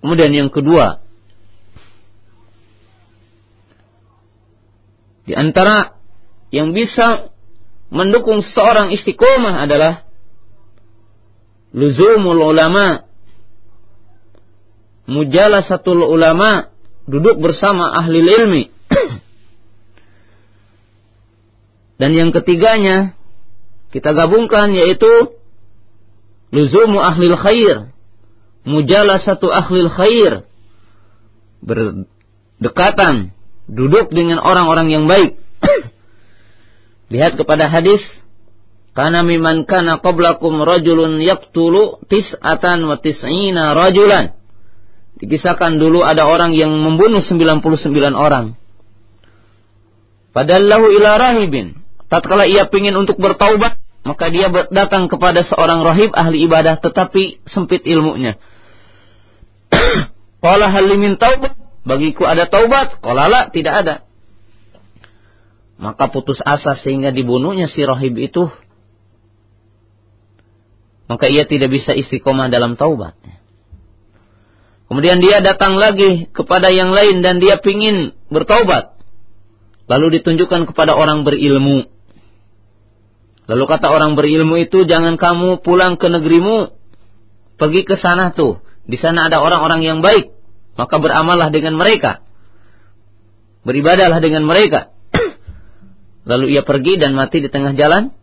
Kemudian yang kedua, di antara yang bisa mendukung seorang istiqomah adalah luzumul ulama mujalasatul ulama duduk bersama ahli ilmi. Dan yang ketiganya kita gabungkan yaitu luzumu ahli khair mujalasatu ahli khair berdekatan duduk dengan orang-orang yang baik Lihat kepada hadis karena miman kana qablakum rajulun yaqtulu tis'atan wa tis'ina rajulan. Dikisahkan dulu ada orang yang membunuh 99 orang. Padallahu ila rahibin. Tatkala ia ingin untuk bertaubat, maka dia datang kepada seorang rahib ahli ibadah tetapi sempit ilmunya. Qala hal min taubat? Bagiku ada taubat? Qala la, tidak ada. Maka putus asa sehingga dibunuhnya si rohib itu. Maka ia tidak bisa istiqomah dalam taubat. Kemudian dia datang lagi kepada yang lain dan dia pingin bertaubat. Lalu ditunjukkan kepada orang berilmu. Lalu kata orang berilmu itu jangan kamu pulang ke negerimu. Pergi ke sana tuh. Di sana ada orang-orang yang baik. Maka beramallah dengan mereka. Beribadahlah dengan mereka lalu ia pergi dan mati di tengah jalan,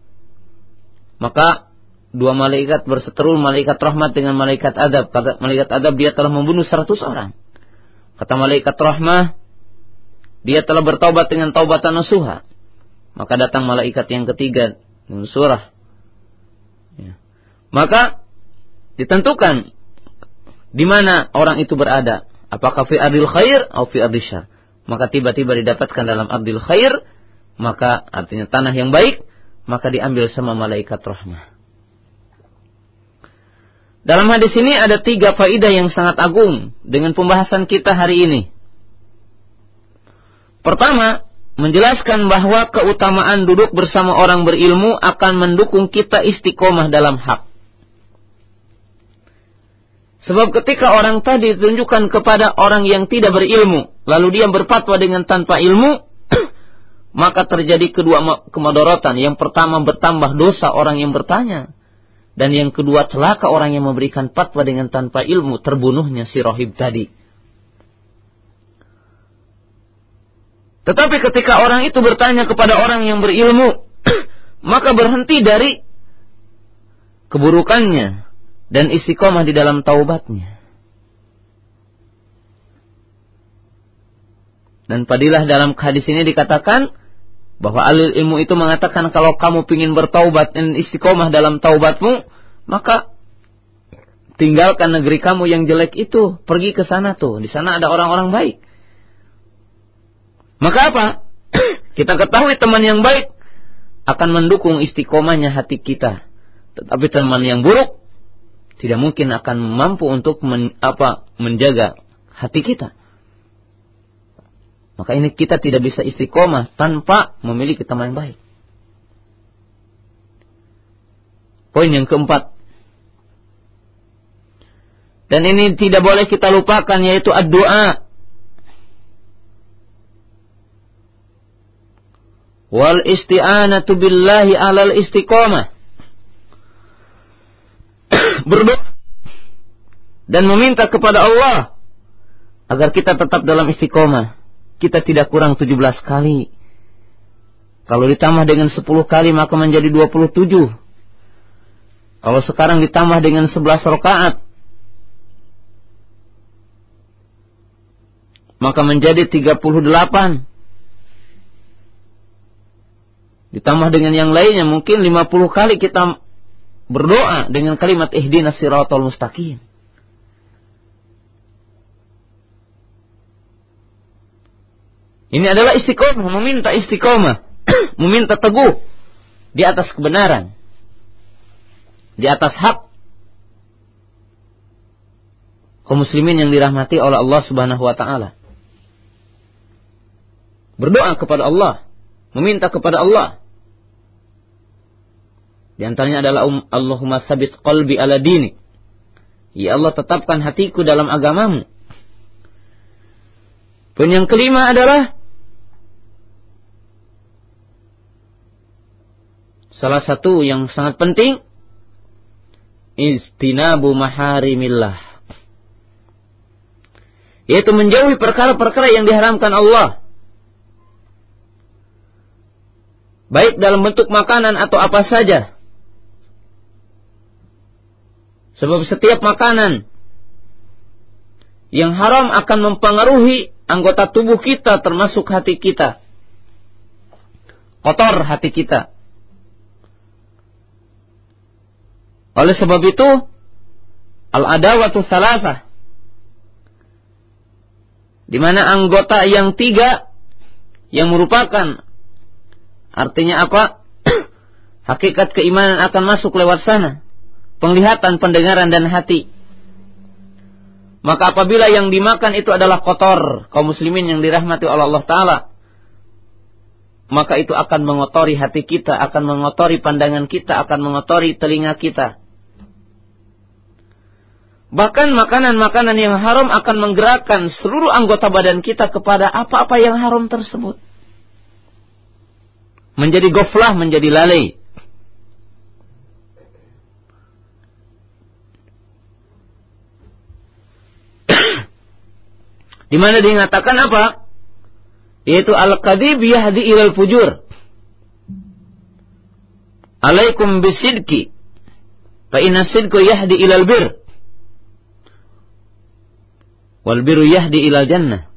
maka dua malaikat berseteru, malaikat rahmat dengan malaikat adab. Kata malaikat adab dia telah membunuh seratus orang. Kata malaikat rahmah, dia telah bertaubat dengan taubatan nasuha. Maka datang malaikat yang ketiga dengan surah. Ya. Maka ditentukan di mana orang itu berada. Apakah fi adil khair atau fi adil syar. Maka tiba-tiba didapatkan dalam adil khair maka artinya tanah yang baik, maka diambil sama malaikat rahmah. Dalam hadis ini ada tiga faidah yang sangat agung dengan pembahasan kita hari ini. Pertama, menjelaskan bahwa keutamaan duduk bersama orang berilmu akan mendukung kita istiqomah dalam hak. Sebab ketika orang tadi ditunjukkan kepada orang yang tidak berilmu, lalu dia berfatwa dengan tanpa ilmu, maka terjadi kedua kemadorotan. Yang pertama bertambah dosa orang yang bertanya. Dan yang kedua celaka orang yang memberikan fatwa dengan tanpa ilmu terbunuhnya si rohib tadi. Tetapi ketika orang itu bertanya kepada orang yang berilmu, maka berhenti dari keburukannya dan istiqomah di dalam taubatnya. Dan padilah dalam hadis ini dikatakan bahwa alil ilmu itu mengatakan kalau kamu ingin bertaubat dan istiqomah dalam taubatmu, maka tinggalkan negeri kamu yang jelek itu, pergi ke sana tuh. Di sana ada orang-orang baik. Maka apa? kita ketahui teman yang baik akan mendukung istiqomahnya hati kita. Tetapi teman yang buruk tidak mungkin akan mampu untuk men, apa menjaga hati kita. Maka ini kita tidak bisa istiqomah tanpa memiliki teman yang baik. Poin yang keempat. Dan ini tidak boleh kita lupakan yaitu doa. Wal isti'anatu billahi alal istiqomah. Berdoa dan meminta kepada Allah agar kita tetap dalam istiqomah kita tidak kurang 17 kali. Kalau ditambah dengan 10 kali maka menjadi 27. Kalau sekarang ditambah dengan 11 rakaat maka menjadi 38. Ditambah dengan yang lainnya mungkin 50 kali kita berdoa dengan kalimat ihdinas siratal mustaqim. Ini adalah istiqomah, meminta istiqomah, meminta teguh di atas kebenaran, di atas hak kaum muslimin yang dirahmati oleh Allah Subhanahu wa taala. Berdoa kepada Allah, meminta kepada Allah. Di antaranya adalah um, Allahumma sabit qalbi ala dini. Ya Allah tetapkan hatiku dalam agamamu. Poin yang kelima adalah salah satu yang sangat penting istinabu maharimillah yaitu menjauhi perkara-perkara yang diharamkan Allah baik dalam bentuk makanan atau apa saja sebab setiap makanan yang haram akan mempengaruhi anggota tubuh kita termasuk hati kita. Kotor hati kita. Oleh sebab itu, al-adawatu salasa. Di mana anggota yang tiga yang merupakan artinya apa? Hakikat keimanan akan masuk lewat sana. Penglihatan, pendengaran dan hati. Maka apabila yang dimakan itu adalah kotor, kaum muslimin yang dirahmati oleh Allah Ta'ala, maka itu akan mengotori hati kita, akan mengotori pandangan kita, akan mengotori telinga kita. Bahkan makanan-makanan yang haram akan menggerakkan seluruh anggota badan kita kepada apa-apa yang haram tersebut. Menjadi goflah, menjadi lalai. Di mana dinyatakan apa? Yaitu al-kadhib yahdi ilal fujur. Alaikum bisidki. Fa inna sidku yahdi ilal bir. Wal biru yahdi ilal jannah.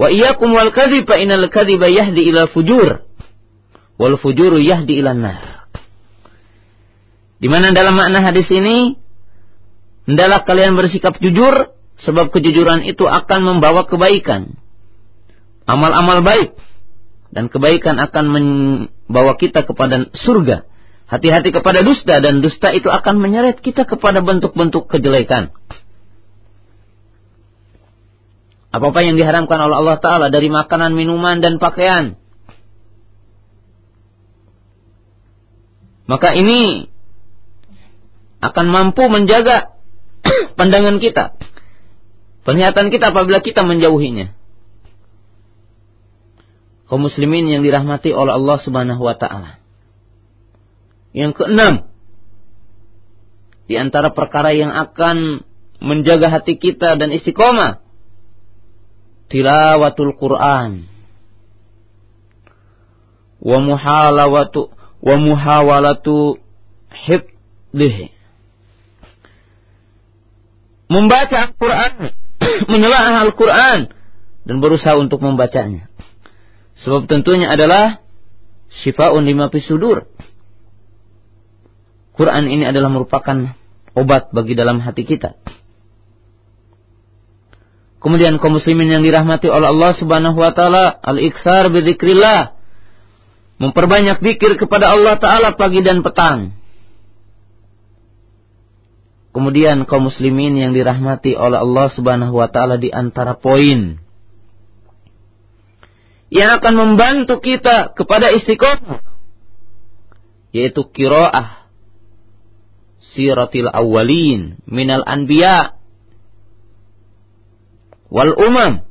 Wa iyyakum wal kadhib fa innal kadhiba yahdi ilal fujur. Wal fujuru yahdi ilal nar. Di mana dalam makna hadis ini hendaklah kalian bersikap jujur Sebab kejujuran itu akan membawa kebaikan. Amal-amal baik. Dan kebaikan akan membawa kita kepada surga. Hati-hati kepada dusta dan dusta itu akan menyeret kita kepada bentuk-bentuk kejelekan. Apa-apa yang diharamkan oleh Allah Ta'ala dari makanan, minuman, dan pakaian. Maka ini akan mampu menjaga pandangan kita Penglihatan kita apabila kita menjauhinya. Kaum muslimin yang dirahmati oleh Allah Subhanahu wa taala. Yang keenam, di antara perkara yang akan menjaga hati kita dan istiqomah. Tilawatul Quran. Wa muhalawatu wa muhawalatu hifdhihi. Membaca Al-Quran menelaah Al-Quran dan berusaha untuk membacanya. Sebab tentunya adalah syifaun lima sudur. Quran ini adalah merupakan obat bagi dalam hati kita. Kemudian kaum muslimin yang dirahmati oleh Allah Subhanahu wa taala, al-iksar bi Memperbanyak zikir kepada Allah taala pagi dan petang. Kemudian kaum muslimin yang dirahmati oleh Allah Subhanahu wa taala di antara poin yang akan membantu kita kepada istiqomah yaitu qiraah siratil awwalin minal anbiya wal umam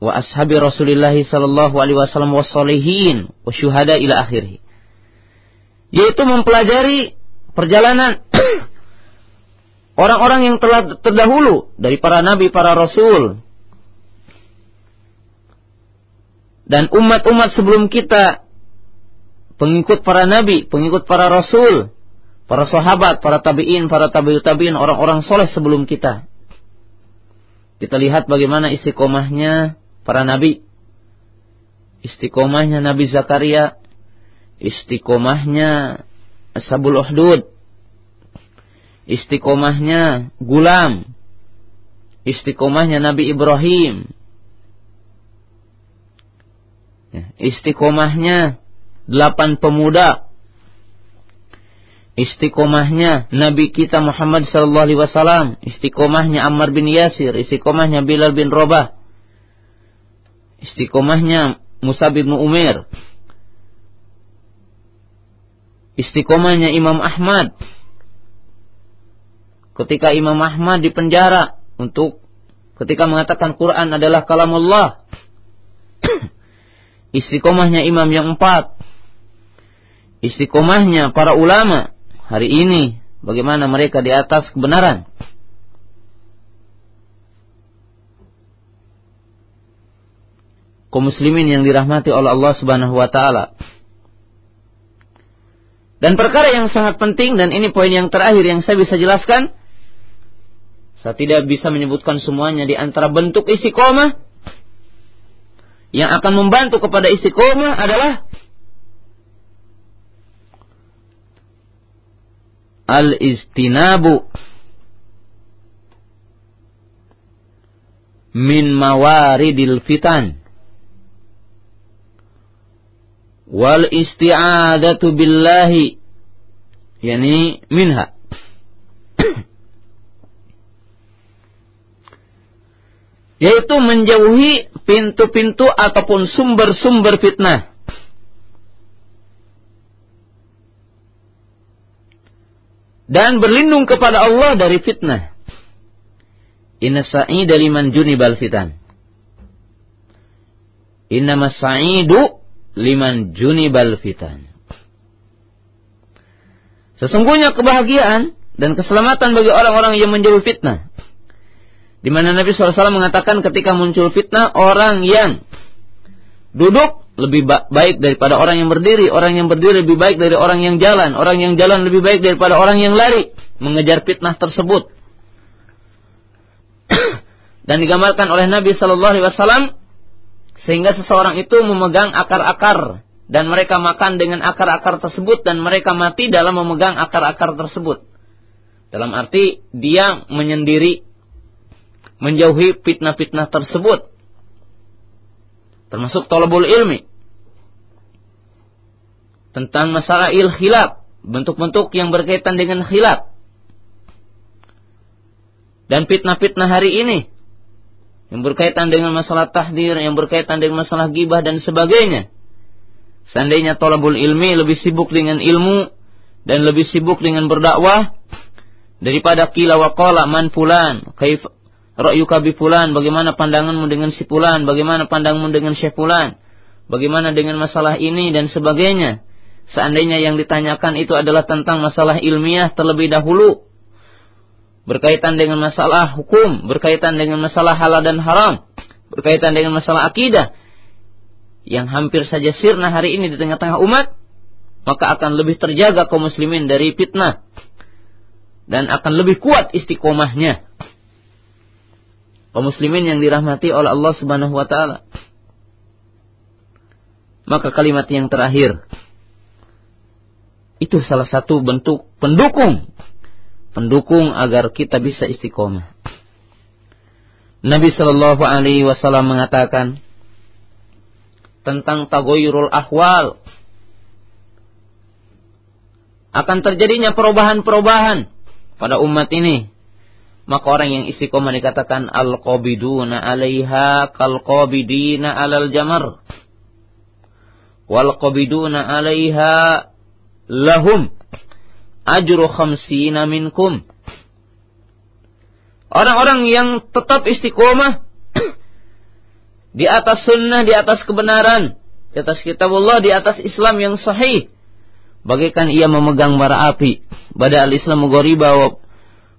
wa ashabi Rasulillah sallallahu alaihi wasallam wassalihin wa syuhada ila akhirih yaitu mempelajari perjalanan orang-orang yang telah terdahulu dari para nabi, para rasul dan umat-umat sebelum kita pengikut para nabi, pengikut para rasul, para sahabat, para tabi'in, para tabi'ut tabi'in, orang-orang soleh sebelum kita. Kita lihat bagaimana istiqomahnya para nabi. Istiqomahnya Nabi Zakaria, istiqomahnya Sabul Uhdud, istiqomahnya Gulam, istiqomahnya Nabi Ibrahim, ya, istiqomahnya delapan pemuda, istiqomahnya Nabi kita Muhammad sallallahu alaihi wasallam, istiqomahnya Ammar bin Yasir, istiqomahnya Bilal bin Rabah, istiqomahnya Musa bin Umair, istiqomahnya Imam Ahmad. Ketika Imam Ahmad di penjara untuk ketika mengatakan Quran adalah kalamullah. Istiqomahnya imam yang empat. Istiqomahnya para ulama hari ini bagaimana mereka di atas kebenaran. Kaum muslimin yang dirahmati oleh Allah Subhanahu wa taala. Dan perkara yang sangat penting dan ini poin yang terakhir yang saya bisa jelaskan. Saya tidak bisa menyebutkan semuanya di antara bentuk istiqomah yang akan membantu kepada istiqomah adalah al-istinabu min mawaridil fitan wal isti'adatu billahi. Yani minha. Yaitu menjauhi pintu-pintu ataupun sumber-sumber fitnah. Dan berlindung kepada Allah dari fitnah. Inna sa'ida liman junibal fitan. Inna masa'idu liman junibal fitan. Sesungguhnya kebahagiaan dan keselamatan bagi orang-orang yang menjauhi fitnah. Di mana Nabi SAW mengatakan ketika muncul fitnah, orang yang duduk lebih baik daripada orang yang berdiri, orang yang berdiri lebih baik dari orang yang jalan, orang yang jalan lebih baik daripada orang yang lari mengejar fitnah tersebut. dan digambarkan oleh Nabi Shallallahu Alaihi Wasallam sehingga seseorang itu memegang akar-akar dan mereka makan dengan akar-akar tersebut dan mereka mati dalam memegang akar-akar tersebut. Dalam arti dia menyendiri menjauhi fitnah-fitnah tersebut. Termasuk tolabul ilmi. Tentang masalah il khilaf. Bentuk-bentuk yang berkaitan dengan khilaf. Dan fitnah-fitnah hari ini yang berkaitan dengan masalah tahdir, yang berkaitan dengan masalah gibah dan sebagainya. Seandainya tolabul ilmi lebih sibuk dengan ilmu dan lebih sibuk dengan berdakwah daripada kila wa qala man fulan, kaif ra'yuka bi fulan, bagaimana pandanganmu dengan si fulan, bagaimana pandangmu dengan syekh fulan, bagaimana dengan masalah ini dan sebagainya. Seandainya yang ditanyakan itu adalah tentang masalah ilmiah terlebih dahulu, berkaitan dengan masalah hukum, berkaitan dengan masalah halal dan haram, berkaitan dengan masalah akidah yang hampir saja sirna hari ini di tengah-tengah umat, maka akan lebih terjaga kaum muslimin dari fitnah dan akan lebih kuat istiqomahnya. Kaum muslimin yang dirahmati oleh Allah Subhanahu wa taala. Maka kalimat yang terakhir itu salah satu bentuk pendukung pendukung agar kita bisa istiqomah. Nabi Shallallahu Alaihi Wasallam mengatakan tentang tagoyurul ahwal akan terjadinya perubahan-perubahan pada umat ini. Maka orang yang istiqomah dikatakan al-qabiduna alaiha kal-qabidina alal jamar. Wal qabiduna alaiha lahum ajru khamsina minkum. Orang-orang yang tetap istiqomah di atas sunnah, di atas kebenaran, di atas kitab Allah, di atas Islam yang sahih. Bagaikan ia memegang bara api. Bada al-Islam ghoriba wa,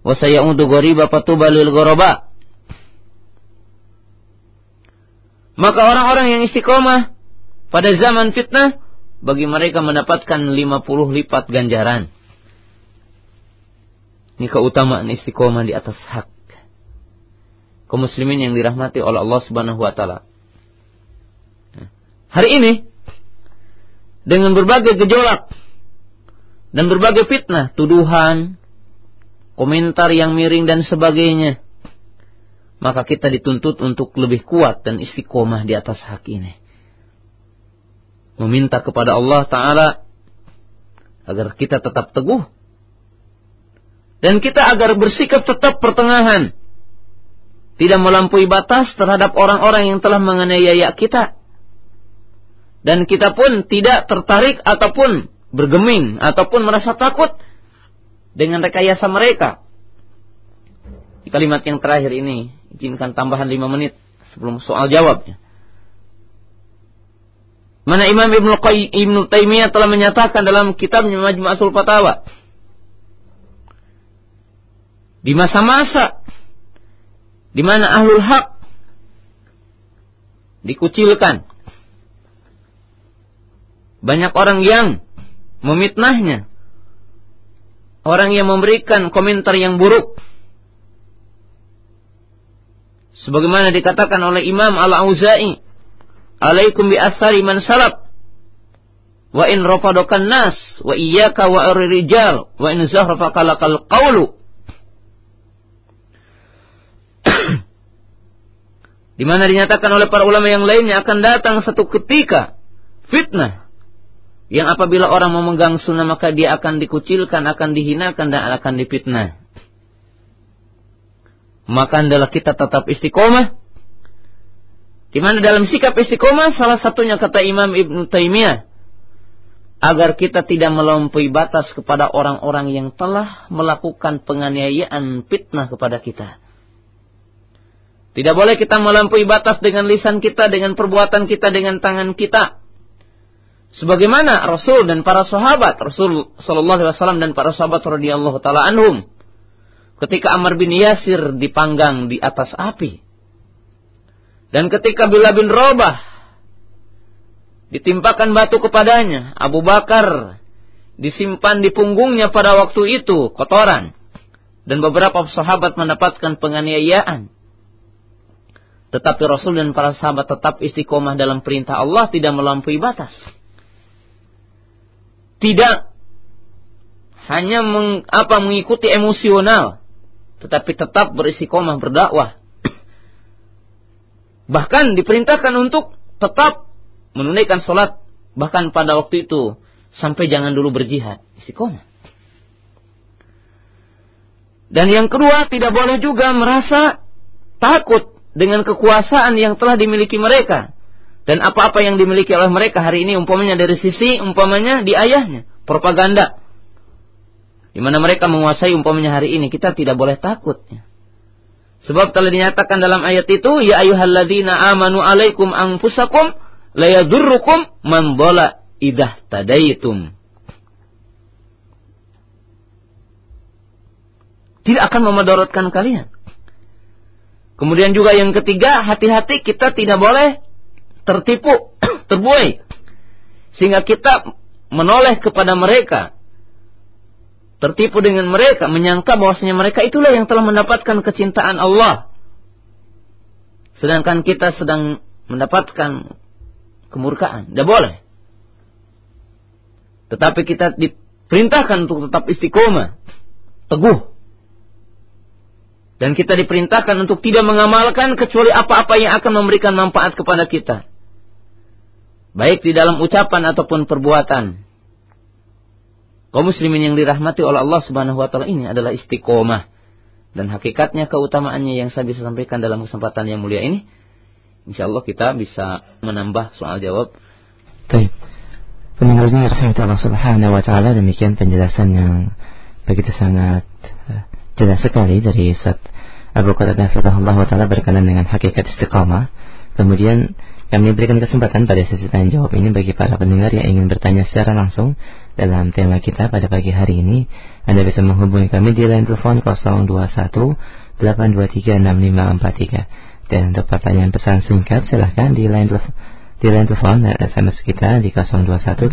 wa sayaudu ghoriba patuba lil ghoraba. Maka orang-orang yang istiqomah pada zaman fitnah bagi mereka mendapatkan 50 lipat ganjaran. Ini keutamaan istiqomah di atas hak. Kaum muslimin yang dirahmati oleh Allah Subhanahu wa taala. Hari ini dengan berbagai gejolak dan berbagai fitnah, tuduhan, komentar yang miring dan sebagainya, maka kita dituntut untuk lebih kuat dan istiqomah di atas hak ini. Meminta kepada Allah Ta'ala agar kita tetap teguh dan kita agar bersikap tetap pertengahan. Tidak melampaui batas terhadap orang-orang yang telah menganiaya kita. Dan kita pun tidak tertarik ataupun bergeming ataupun merasa takut dengan rekayasa mereka. Di kalimat yang terakhir ini, izinkan tambahan lima menit sebelum soal jawabnya. Mana Imam Ibnu Ibnu Taimiyah telah menyatakan dalam kitabnya Majmu'atul Fatawa di masa-masa. Di mana ahlul hak dikucilkan. Banyak orang yang memitnahnya. Orang yang memberikan komentar yang buruk. Sebagaimana dikatakan oleh Imam Al-Auza'i alaikum bi asari man salaf wa in rafadakan nas wa iyyaka wa rijal wa in zahrafaka lakal qawlu di mana dinyatakan oleh para ulama yang lainnya akan datang satu ketika fitnah yang apabila orang memegang sunnah maka dia akan dikucilkan, akan dihinakan dan akan dipitnah. Maka adalah kita tetap istiqomah di mana dalam sikap istiqomah salah satunya kata Imam Ibn Taimiyah agar kita tidak melampaui batas kepada orang-orang yang telah melakukan penganiayaan fitnah kepada kita. Tidak boleh kita melampaui batas dengan lisan kita, dengan perbuatan kita, dengan tangan kita. Sebagaimana Rasul dan para sahabat, Rasul Sallallahu Alaihi Wasallam dan para sahabat radhiyallahu taala anhum, ketika Amr bin Yasir dipanggang di atas api, dan ketika Bila bin Robah ditimpakan batu kepadanya, Abu Bakar disimpan di punggungnya pada waktu itu kotoran. Dan beberapa sahabat mendapatkan penganiayaan. Tetapi Rasul dan para sahabat tetap istiqomah dalam perintah Allah tidak melampaui batas. Tidak hanya meng, apa mengikuti emosional, tetapi tetap beristiqomah berdakwah Bahkan diperintahkan untuk tetap menunaikan sholat. Bahkan pada waktu itu sampai jangan dulu berjihad. Istiqomah. Dan yang kedua tidak boleh juga merasa takut dengan kekuasaan yang telah dimiliki mereka. Dan apa-apa yang dimiliki oleh mereka hari ini umpamanya dari sisi umpamanya di ayahnya. Propaganda. Di mana mereka menguasai umpamanya hari ini. Kita tidak boleh takut. Sebab telah dinyatakan dalam ayat itu, ya ayyuhalladzina amanu alaikum anfusakum la yadurrukum man dhalla idah tadaitum. Tidak akan memadaratkan kalian. Kemudian juga yang ketiga, hati-hati kita tidak boleh tertipu, terbuai. Sehingga kita menoleh kepada mereka tertipu dengan mereka, menyangka bahwasanya mereka itulah yang telah mendapatkan kecintaan Allah. Sedangkan kita sedang mendapatkan kemurkaan. Tidak boleh. Tetapi kita diperintahkan untuk tetap istiqomah, teguh. Dan kita diperintahkan untuk tidak mengamalkan kecuali apa-apa yang akan memberikan manfaat kepada kita. Baik di dalam ucapan ataupun perbuatan kaum muslimin yang dirahmati oleh Allah Subhanahu wa taala ini adalah istiqomah. Dan hakikatnya keutamaannya yang saya bisa sampaikan dalam kesempatan yang mulia ini, insya Allah kita bisa menambah soal jawab. Baik. Pendengarnya rahmat Allah Subhanahu wa taala demikian penjelasan yang begitu sangat uh, jelas sekali dari Ustaz Abu Qatadah Allah taala berkenaan dengan hakikat istiqamah. Kemudian kami berikan kesempatan pada sesi tanya jawab ini bagi para pendengar yang ingin bertanya secara langsung dalam tema kita pada pagi hari ini. Anda bisa menghubungi kami di line telepon 021 823 6543. Dan untuk pertanyaan pesan singkat silahkan di line telepon di line telepon SMS kita di 021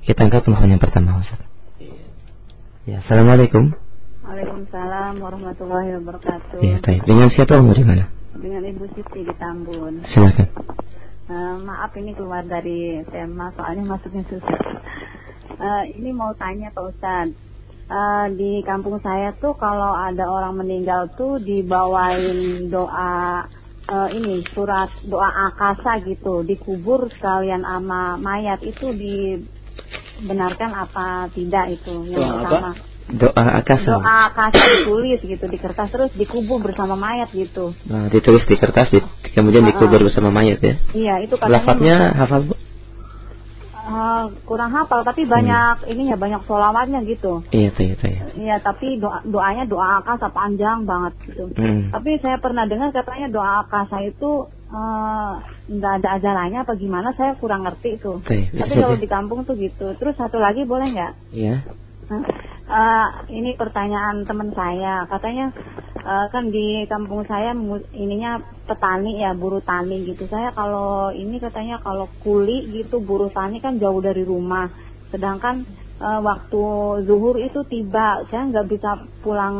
Kita angkat telepon yang pertama Ustaz. Ya, Assalamualaikum. Waalaikumsalam warahmatullahi wabarakatuh. Ya, baik. Dengan siapa di mana? dengan Ibu Siti di Tambun. Silakan. Uh, maaf ini keluar dari tema soalnya masuknya susah. Uh, ini mau tanya Pak Ustad. Uh, di kampung saya tuh kalau ada orang meninggal tuh dibawain doa uh, ini surat doa akasa gitu dikubur sekalian ama mayat itu dibenarkan apa tidak itu yang pertama. Apa? doa akasa doa akasa ditulis gitu di kertas terus dikubur bersama mayat gitu nah, ditulis di kertas di, kemudian dikubur bersama mayat ya iya itu katanya lafadznya hafal bu uh, kurang hafal tapi banyak hmm. ininya banyak sholawatnya gitu. Iya tuh, iya tuh. Iya, iya tapi doa, doanya doa akasa panjang banget gitu. Hmm. Tapi saya pernah dengar katanya doa akasa itu nggak uh, ada ajarannya apa gimana saya kurang ngerti itu. Tapi kalau di kampung tuh gitu. Terus satu lagi boleh nggak? Iya. Uh, ini pertanyaan teman saya, katanya uh, kan di kampung saya ininya petani ya, buruh tani gitu. Saya kalau ini katanya kalau kuli gitu buruh tani kan jauh dari rumah. Sedangkan uh, waktu zuhur itu tiba, saya nggak bisa pulang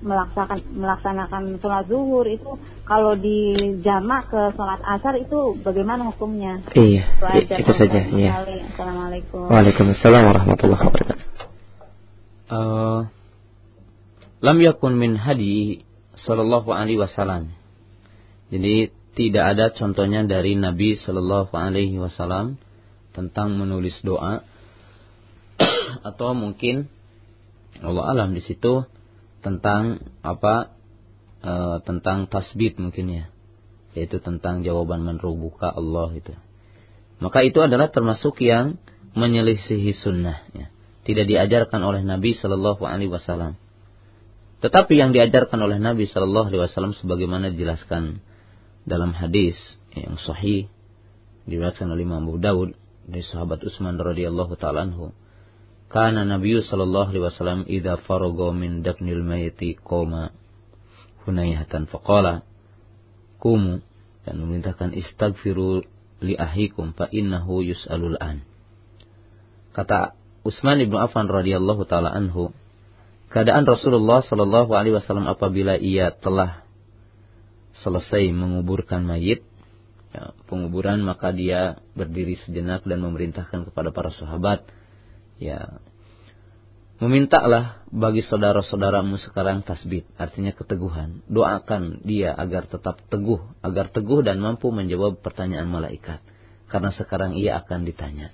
melaksanakan melaksanakan sholat zuhur itu kalau di jamak ke sholat asar itu bagaimana hukumnya? Iya, itu, itu saja. Iya. Assalamualaikum. Waalaikumsalam warahmatullahi wabarakatuh uh, lam yakun min hadi sallallahu alaihi wasallam. Jadi tidak ada contohnya dari Nabi sallallahu alaihi wasallam tentang menulis doa atau mungkin Allah alam di situ tentang apa e, tentang tasbih mungkin ya. Yaitu tentang jawaban menrubuka Allah itu. Maka itu adalah termasuk yang menyelisihi sunnah ya. Tidak diajarkan oleh Nabi Shallallahu Alaihi Wasallam. Tetapi yang diajarkan oleh Nabi Shallallahu Alaihi Wasallam sebagaimana dijelaskan dalam hadis yang sahih diriwayatkan oleh Imam Abu Dawud dari sahabat Utsman radhiyallahu taala Karena Nabi Shallallahu Alaihi Wasallam idza faraga min dafnil mayiti qoma hunayhatan faqala kumu dan memerintahkan istaghfiru li ahikum fa innahu yus'alul an. Kata Utsman bin Affan radhiyallahu taala anhu keadaan Rasulullah sallallahu alaihi wasallam apabila ia telah selesai menguburkan mayit ya, penguburan maka dia berdiri sejenak dan memerintahkan kepada para sahabat ya memintalah bagi saudara-saudaramu sekarang tasbih artinya keteguhan doakan dia agar tetap teguh agar teguh dan mampu menjawab pertanyaan malaikat karena sekarang ia akan ditanya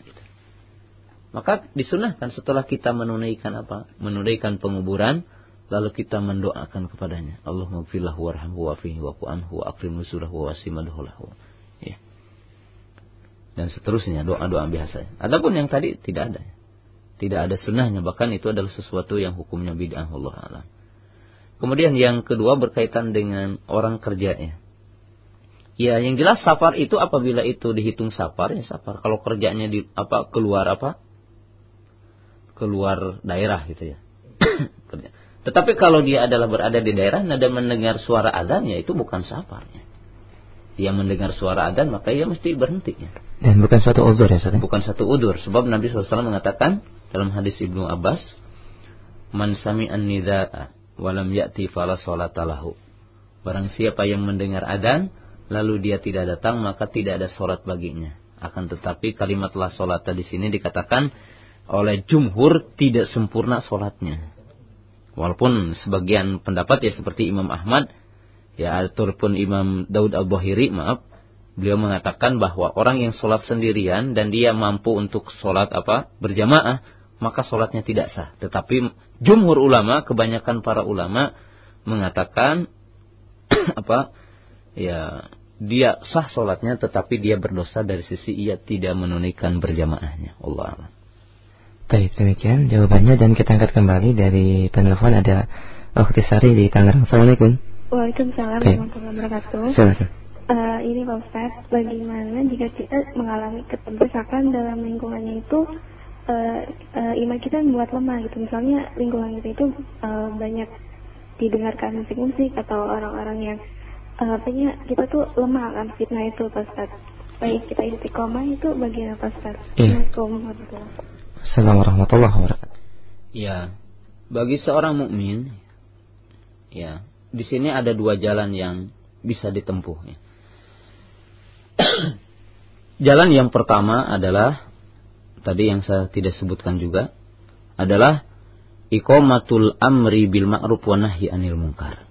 maka disunahkan setelah kita menunaikan apa? Menunaikan penguburan, lalu kita mendoakan kepadanya. Allah maghfirlahu warhamhu wa'fihi wa'fu anhu akrim nusulahu wa wasimadhu Ya. Dan seterusnya doa-doa biasa. Adapun yang tadi tidak ada. Tidak ada sunnahnya bahkan itu adalah sesuatu yang hukumnya bid'ah Allah alam. Kemudian yang kedua berkaitan dengan orang kerjanya. Ya, yang jelas safar itu apabila itu dihitung safar ya safar. Kalau kerjanya di apa keluar apa? keluar daerah gitu ya. Tetapi kalau dia adalah berada di daerah dan mendengar suara adzan ya itu bukan safarnya. Dia mendengar suara adzan maka ia mesti berhenti ya. Dan bukan suatu udur ya Ustaz? Bukan satu udur sebab Nabi SAW mengatakan dalam hadis Ibnu Abbas Man sami'an nida'a walam ya'ti fala salatalahu. Barang siapa yang mendengar adzan lalu dia tidak datang maka tidak ada salat baginya. Akan tetapi kalimat la salata di sini dikatakan oleh jumhur tidak sempurna sholatnya. Walaupun sebagian pendapat ya seperti Imam Ahmad ya ataupun Imam Daud Al-Bahiri maaf beliau mengatakan bahwa orang yang sholat sendirian dan dia mampu untuk sholat apa berjamaah maka sholatnya tidak sah. Tetapi jumhur ulama kebanyakan para ulama mengatakan apa ya dia sah sholatnya tetapi dia berdosa dari sisi ia tidak menunaikan berjamaahnya. Allah Allah. Baik, demikian jawabannya dan kita angkat kembali dari penelpon ada Okti Sari di Tangerang. Assalamualaikum. Waalaikumsalam warahmatullahi wabarakatuh. Silakan. Uh, ini Pak Ustaz, bagaimana jika kita mengalami keterdesakan dalam lingkungannya itu uh, uh, iman kita membuat lemah gitu. Misalnya lingkungan kita itu uh, banyak didengarkan musik-musik atau orang-orang yang uh, artinya kita tuh lemah akan fitnah itu Pak Ustaz. Baik kita istiqomah itu bagian apa Ustaz? Iya. Assalamualaikum warahmatullahi wabarakatuh. Assalamualaikum warahmatullahi wabarakatuh. Ya, bagi seorang mukmin, ya, di sini ada dua jalan yang bisa ditempuh. Ya. jalan yang pertama adalah tadi yang saya tidak sebutkan juga adalah iqamatul amri bil ma'ruf wa nahyi anil munkar.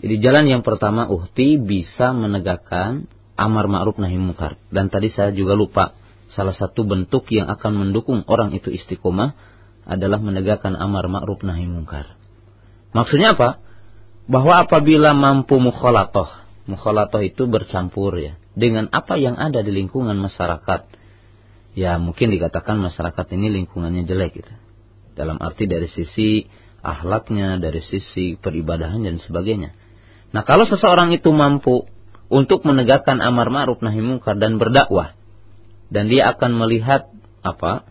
Jadi jalan yang pertama uhti bisa menegakkan amar ma'ruf nahi munkar. Dan tadi saya juga lupa salah satu bentuk yang akan mendukung orang itu istiqomah adalah menegakkan amar ma'ruf nahi mungkar. Maksudnya apa? Bahwa apabila mampu mukhalatoh, mukhalatoh itu bercampur ya, dengan apa yang ada di lingkungan masyarakat. ya mungkin dikatakan masyarakat ini lingkungannya jelek gitu. Dalam arti dari sisi ahlaknya, dari sisi peribadahan dan sebagainya. Nah, kalau seseorang itu mampu untuk menegakkan amar ma'ruf nahi mungkar dan berdakwah dan dia akan melihat apa?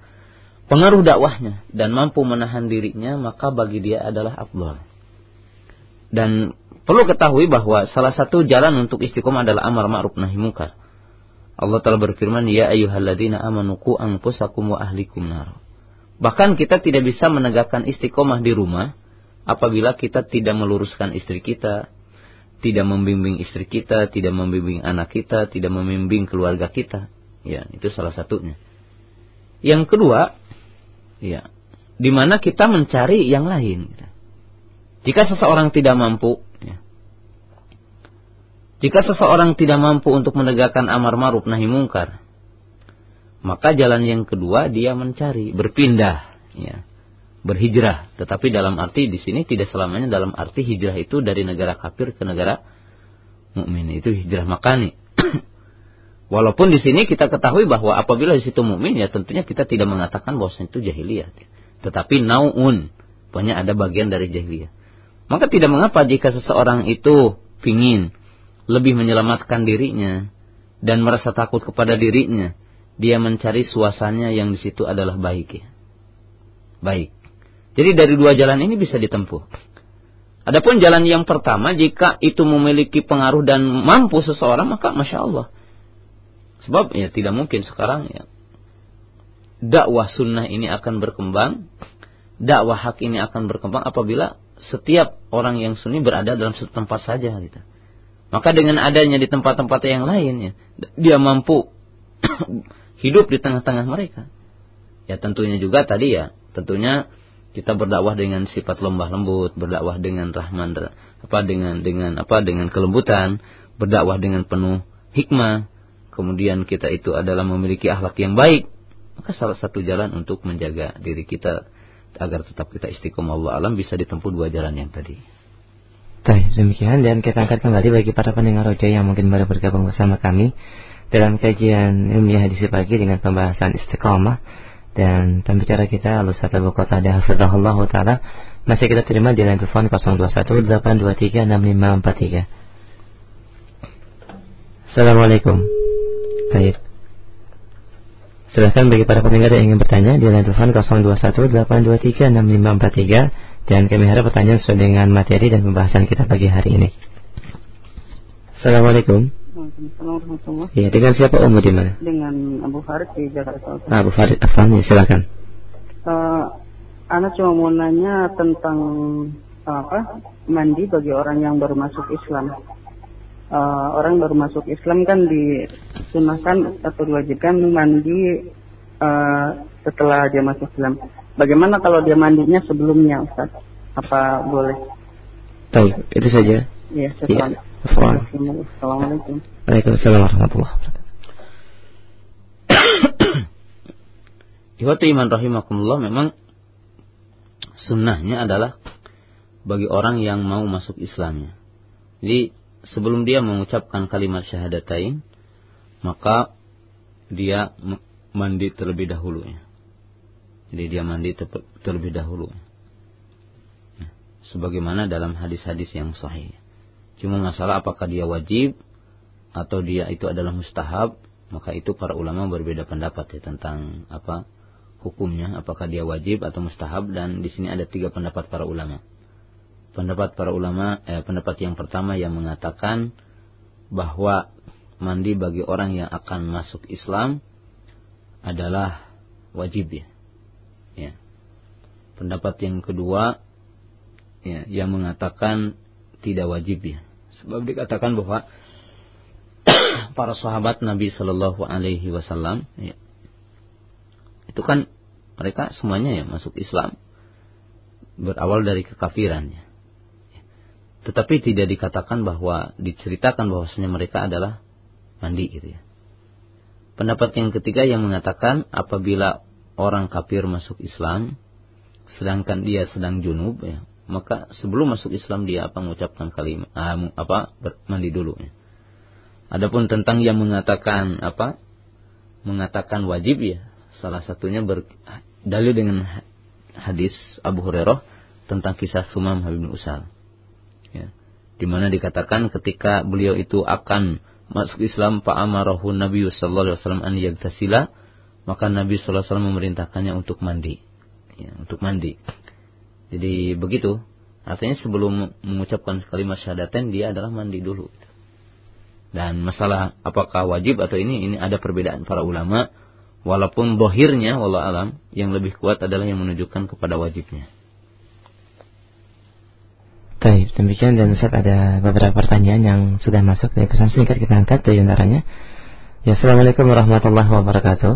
pengaruh dakwahnya dan mampu menahan dirinya, maka bagi dia adalah afdal. Dan perlu ketahui bahwa salah satu jalan untuk istiqomah adalah amar ma'ruf nahi mungkar. Allah telah berfirman, "Ya ayyuhalladzina amanu qu anfusakum wa ahlikum nar." Bahkan kita tidak bisa menegakkan istiqomah di rumah apabila kita tidak meluruskan istri kita, tidak membimbing istri kita, tidak membimbing anak kita, tidak membimbing keluarga kita. Ya, itu salah satunya. Yang kedua, ya, di mana kita mencari yang lain. Jika seseorang tidak mampu, ya, jika seseorang tidak mampu untuk menegakkan amar ma'ruf nahi mungkar, maka jalan yang kedua dia mencari, berpindah, ya, berhijrah. Tetapi dalam arti di sini tidak selamanya dalam arti hijrah itu dari negara kafir ke negara mukmin itu hijrah makani. Walaupun di sini kita ketahui bahwa apabila di situ mukmin ya tentunya kita tidak mengatakan bahwa itu jahiliyah. Tetapi naun, banyak ada bagian dari jahiliyah. Maka tidak mengapa jika seseorang itu pingin lebih menyelamatkan dirinya dan merasa takut kepada dirinya, dia mencari suasana yang di situ adalah baik ya. Baik. Jadi dari dua jalan ini bisa ditempuh. Adapun jalan yang pertama, jika itu memiliki pengaruh dan mampu seseorang, maka masya Allah. Sebab ya tidak mungkin sekarang ya dakwah sunnah ini akan berkembang, dakwah hak ini akan berkembang apabila setiap orang yang sunni berada dalam satu tempat saja gitu. Maka dengan adanya di tempat-tempat yang lain ya, dia mampu hidup di tengah-tengah mereka. Ya tentunya juga tadi ya, tentunya kita berdakwah dengan sifat lembah lembut, berdakwah dengan rahman apa dengan dengan apa dengan kelembutan, berdakwah dengan penuh hikmah, kemudian kita itu adalah memiliki akhlak yang baik, maka salah satu jalan untuk menjaga diri kita agar tetap kita istiqomah Allah alam bisa ditempuh dua jalan yang tadi. Baik, demikian. Dan kita angkat kembali bagi para pendengar roja yang mungkin baru bergabung bersama kami dalam kajian ilmiah hadis pagi dengan pembahasan istiqomah. Dan pembicara kita Al-Ustaz Abu Qatadah Hafizahullah Ta'ala. Masih kita terima di line telepon 0218236543 Assalamualaikum. Baik Silahkan bagi para pendengar yang ingin bertanya di line telepon 0218236543 Dan kami harap pertanyaan sesuai dengan materi dan pembahasan kita pagi hari ini Assalamualaikum Iya, dengan siapa Umu di mana? Dengan Abu Farid di Jakarta. Ah, Abu Farid, Afan, ya, silakan. Uh, Anak cuma mau nanya tentang apa mandi bagi orang yang baru masuk Islam. Uh, orang baru masuk Islam kan disunahkan atau diwajibkan mandi uh, setelah dia masuk Islam. Bagaimana kalau dia mandinya sebelumnya, Ustaz? Apa boleh? Baik, itu saja. Iya, setelah. Ya. Assalamualaikum. Waalaikumsalam warahmatullahi wabarakatuh. Ihwatu iman rahimakumullah memang sunnahnya adalah bagi orang yang mau masuk Islamnya. Jadi sebelum dia mengucapkan kalimat syahadatain, maka dia mandi terlebih dahulu ya. Jadi dia mandi terlebih dahulu. Ya. Sebagaimana dalam hadis-hadis yang sahih. Cuma masalah apakah dia wajib atau dia itu adalah mustahab, maka itu para ulama berbeda pendapat ya tentang apa hukumnya, apakah dia wajib atau mustahab dan di sini ada tiga pendapat para ulama. Pendapat para ulama, eh, pendapat yang pertama yang mengatakan bahwa mandi bagi orang yang akan masuk Islam adalah wajib ya. ya. Pendapat yang kedua ya, yang mengatakan tidak wajib ya. Sebab dikatakan bahwa para sahabat Nabi Shallallahu Alaihi Wasallam ya, itu kan mereka semuanya ya masuk Islam berawal dari kekafirannya. Tetapi tidak dikatakan bahwa diceritakan bahwasanya mereka adalah mandi gitu ya. Pendapat yang ketiga yang mengatakan apabila orang kafir masuk Islam sedangkan dia sedang junub ya, maka sebelum masuk Islam dia apa mengucapkan kalimat uh, apa mandi dulu ya. Adapun tentang yang mengatakan apa mengatakan wajib ya Salah satunya berdalil dengan hadis Abu Hurairah tentang kisah Sumam bin Usal. Ya. Di mana dikatakan ketika beliau itu akan masuk Islam Pak Amarahu Nabi sallallahu alaihi wasallam an yagtasila maka Nabi sallallahu alaihi wasallam memerintahkannya untuk mandi. Ya, untuk mandi. Jadi begitu. Artinya sebelum mengucapkan kalimat syahadatain dia adalah mandi dulu. Dan masalah apakah wajib atau ini ini ada perbedaan para ulama walaupun bohirnya wallah alam yang lebih kuat adalah yang menunjukkan kepada wajibnya. Baik, demikian dan Ustaz ada beberapa pertanyaan yang sudah masuk dari pesan singkat kita angkat dari antaranya. Ya, Assalamualaikum warahmatullahi wabarakatuh.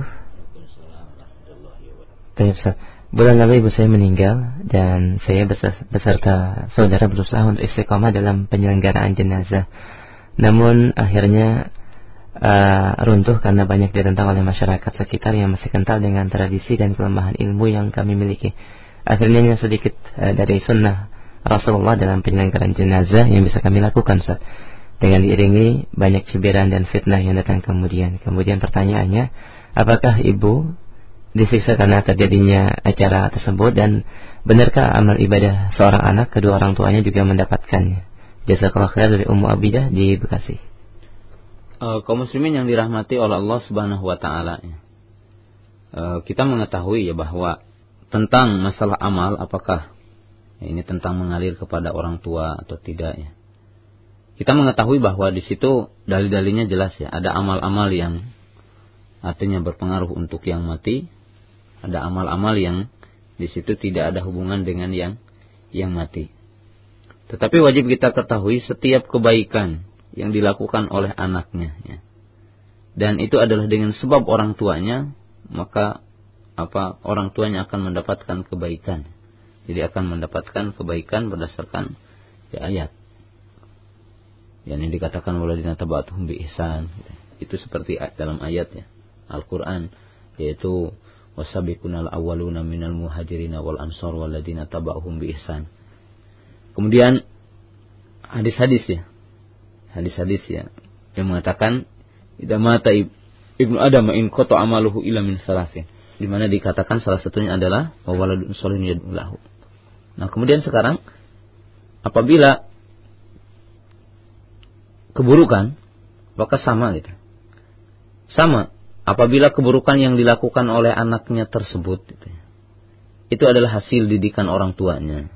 Baik, Ustaz. Bulan lalu ibu saya meninggal dan saya beserta saudara berusaha untuk istiqomah dalam penyelenggaraan jenazah. Namun akhirnya uh, runtuh karena banyak ditentang oleh masyarakat sekitar yang masih kental dengan tradisi dan kelemahan ilmu yang kami miliki. Akhirnya sedikit uh, dari sunnah Rasulullah dalam penyelenggaraan jenazah yang bisa kami lakukan Ustaz. Dengan diiringi banyak cibiran dan fitnah yang datang kemudian. Kemudian pertanyaannya, apakah ibu disiksa karena terjadinya acara tersebut dan benarkah amal ibadah seorang anak kedua orang tuanya juga mendapatkannya? Jazakallah khair dari Ummu Abidah di Bekasi. Uh, kaum muslimin yang dirahmati oleh Allah Subhanahu wa taala. Uh, kita mengetahui ya bahwa tentang masalah amal apakah ini tentang mengalir kepada orang tua atau tidak ya. Kita mengetahui bahwa di situ dalil-dalilnya jelas ya, ada amal-amal yang artinya berpengaruh untuk yang mati, ada amal-amal yang di situ tidak ada hubungan dengan yang yang mati. Tetapi wajib kita ketahui setiap kebaikan yang dilakukan oleh anaknya ya. Dan itu adalah dengan sebab orang tuanya, maka apa orang tuanya akan mendapatkan kebaikan. Jadi akan mendapatkan kebaikan berdasarkan ya, ayat. Yang ini dikatakan waladina tabatuhum bi ihsan. Itu seperti dalam ayat ya. Al-Qur'an yaitu wasabiqunal awwaluna minal muhajirin wal ansar waladina tabauhum bi ihsan. Kemudian hadis-hadis ya. Hadis-hadis ya yang mengatakan idza mata ibnu adam in qata amaluhu ila min salasin. Di mana dikatakan salah satunya adalah waladun solihun yadullahu. Nah kemudian sekarang apabila keburukan maka sama gitu. Sama apabila keburukan yang dilakukan oleh anaknya tersebut gitu, itu adalah hasil didikan orang tuanya.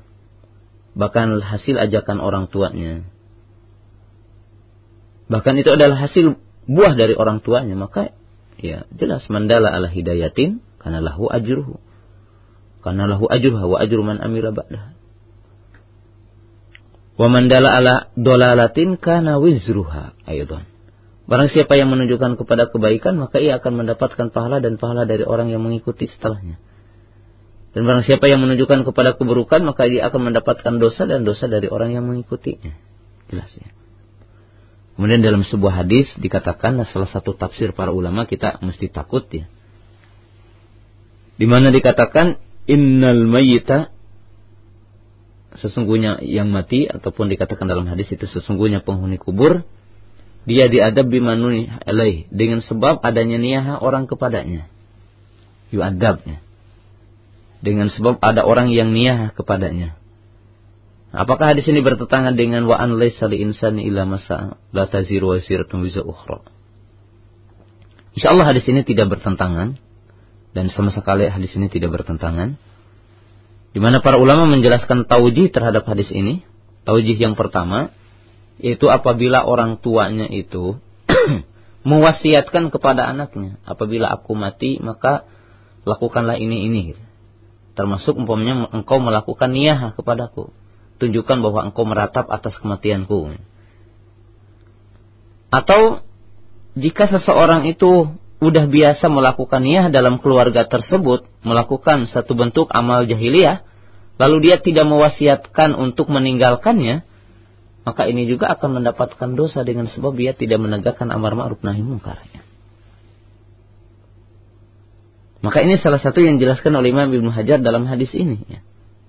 Bahkan hasil ajakan orang tuanya. Bahkan itu adalah hasil buah dari orang tuanya, maka ya jelas mandala ala hidayatin karena lahu ajruhu. Karena lahu ajruha wa ajru man amila ba'dah. Wa man dala ala dolalatin kana wizruha aydan. Barang siapa yang menunjukkan kepada kebaikan maka ia akan mendapatkan pahala dan pahala dari orang yang mengikuti setelahnya. Dan barang siapa yang menunjukkan kepada keburukan maka ia akan mendapatkan dosa dan dosa dari orang yang mengikutinya. Jelas ya. Kemudian dalam sebuah hadis dikatakan salah satu tafsir para ulama kita mesti takut ya. Di mana dikatakan innal mayyita sesungguhnya yang mati ataupun dikatakan dalam hadis itu sesungguhnya penghuni kubur dia diadab bimanuni alaih dengan sebab adanya niyaha orang kepadanya yu'adabnya. Dengan sebab ada orang yang niyah kepadanya. Apakah hadis ini bertentangan dengan wa an laisa li insani illa masa la taziru wasiratun wiza ukhra? Insyaallah hadis ini tidak bertentangan dan sama sekali hadis ini tidak bertentangan. Di mana para ulama menjelaskan taujih terhadap hadis ini. Taujih yang pertama yaitu apabila orang tuanya itu mewasiatkan kepada anaknya, apabila aku mati maka lakukanlah ini ini. Termasuk umpamanya engkau melakukan niyah kepadaku. Tunjukkan bahwa engkau meratap atas kematianku. Atau jika seseorang itu udah biasa melakukan niyah dalam keluarga tersebut, melakukan satu bentuk amal jahiliyah, lalu dia tidak mewasiatkan untuk meninggalkannya, maka ini juga akan mendapatkan dosa dengan sebab dia tidak menegakkan amar ma'ruf nahi munkar. Maka ini salah satu yang dijelaskan oleh Imam Ibnu Hajar dalam hadis ini. Ya.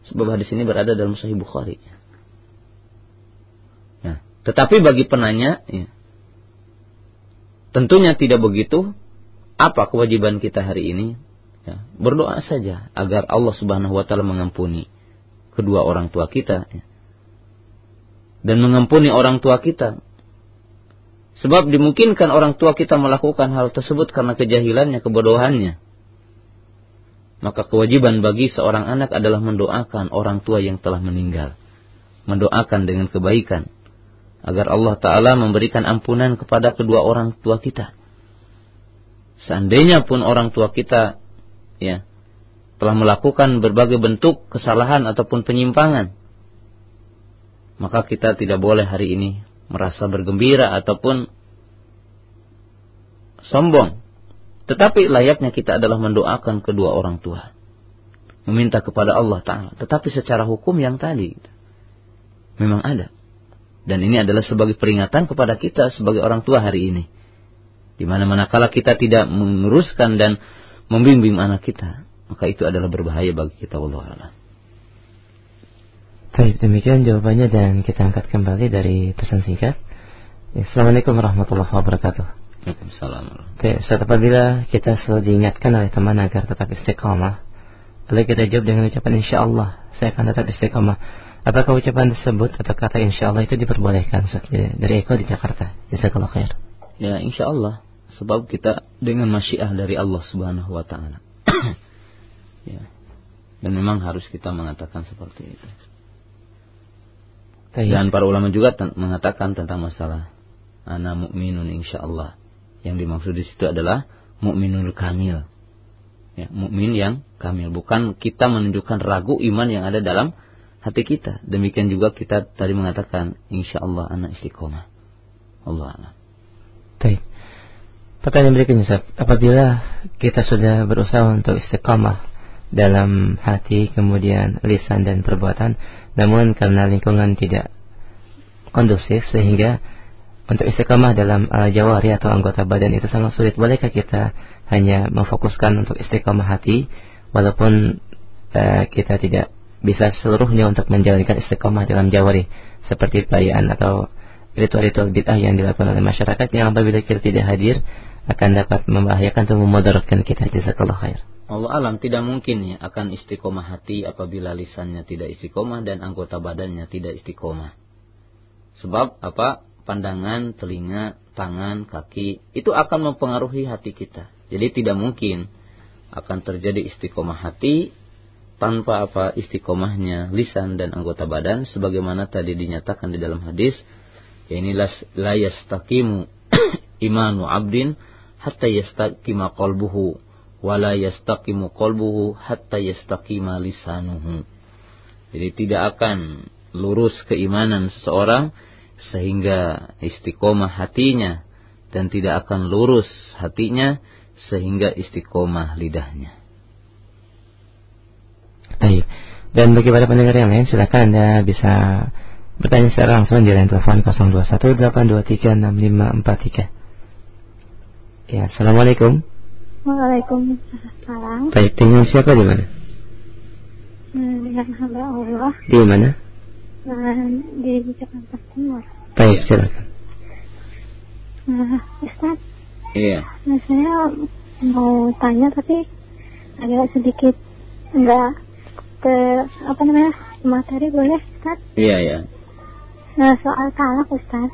Sebab hadis ini berada dalam Sahih Bukhari. Ya. Tetapi bagi penanya, ya, tentunya tidak begitu apa kewajiban kita hari ini? Ya, berdoa saja agar Allah Subhanahu wa taala mengampuni kedua orang tua kita ya. dan mengampuni orang tua kita. Sebab dimungkinkan orang tua kita melakukan hal tersebut karena kejahilannya, kebodohannya. Maka kewajiban bagi seorang anak adalah mendoakan orang tua yang telah meninggal. Mendoakan dengan kebaikan agar Allah Ta'ala memberikan ampunan kepada kedua orang tua kita. Seandainya pun orang tua kita ya telah melakukan berbagai bentuk kesalahan ataupun penyimpangan, maka kita tidak boleh hari ini merasa bergembira ataupun sombong. Tetapi layaknya kita adalah mendoakan kedua orang tua. Meminta kepada Allah Ta'ala. Tetapi secara hukum yang tadi. Memang ada. Dan ini adalah sebagai peringatan kepada kita sebagai orang tua hari ini. Di mana manakala kita tidak meneruskan dan membimbing anak kita, maka itu adalah berbahaya bagi kita Allah Allah. Baik, demikian jawabannya dan kita angkat kembali dari pesan singkat. Assalamualaikum warahmatullahi wabarakatuh. Waalaikumsalam. Baik, saat apabila kita selalu diingatkan oleh teman agar tetap istiqamah, lalu kita jawab dengan ucapan insya Allah, saya akan tetap istiqamah. Apakah ucapan tersebut atau kata insya Allah itu diperbolehkan dari Eko di Jakarta? Jazakallah khair. Ya insya Allah. Sebab kita dengan masyiah dari Allah subhanahu wa ta'ala. ya. Dan memang harus kita mengatakan seperti itu. Dan para ulama juga mengatakan tentang masalah ana mukminun Allah. Yang dimaksud di situ adalah mukminul kamil. Ya, mukmin yang kamil, bukan kita menunjukkan ragu iman yang ada dalam hati kita. Demikian juga kita tadi mengatakan insya Allah anak istiqomah. Allah alam. Baik. Pertanyaan berikutnya Ustaz, apabila kita sudah berusaha untuk istiqomah dalam hati, kemudian lisan dan perbuatan, namun karena lingkungan tidak kondusif sehingga untuk istiqomah dalam uh, jawari atau anggota badan itu sangat sulit. Bolehkah kita hanya memfokuskan untuk istiqomah hati walaupun uh, kita tidak bisa seluruhnya untuk menjalankan istiqomah dalam jawari seperti perayaan atau ritual-ritual bid'ah yang dilakukan oleh masyarakat yang apabila kita tidak hadir akan dapat membahayakan atau memudaratkan kita jazakallah khair. Allah alam tidak mungkin ya akan istiqomah hati apabila lisannya tidak istiqomah dan anggota badannya tidak istiqomah. Sebab apa? Pandangan, telinga, tangan, kaki itu akan mempengaruhi hati kita. Jadi tidak mungkin akan terjadi istiqomah hati tanpa apa istiqomahnya lisan dan anggota badan sebagaimana tadi dinyatakan di dalam hadis ya inilah la yastaqimu imanu abdin hatta yastaqima qalbuhu wa la yastaqimu qalbuhu hatta yastaqima lisanuhu jadi tidak akan lurus keimanan seseorang sehingga istiqomah hatinya dan tidak akan lurus hatinya sehingga istiqomah lidahnya Baik. Dan bagi para pendengar yang lain silakan Anda bisa bertanya secara langsung di line telepon 0218236543. Ya, Assalamualaikum. Waalaikumsalam. Baik, dengan siapa di mana? Hmm, dengan hamba Allah. Di mana? Nah, di Jakarta Timur. Baik, silakan. Nah, Ustaz. Iya. Nah, saya mau tanya tapi agak sedikit enggak ke apa namanya materi boleh Ustaz? Iya iya. Nah soal talak Ustaz,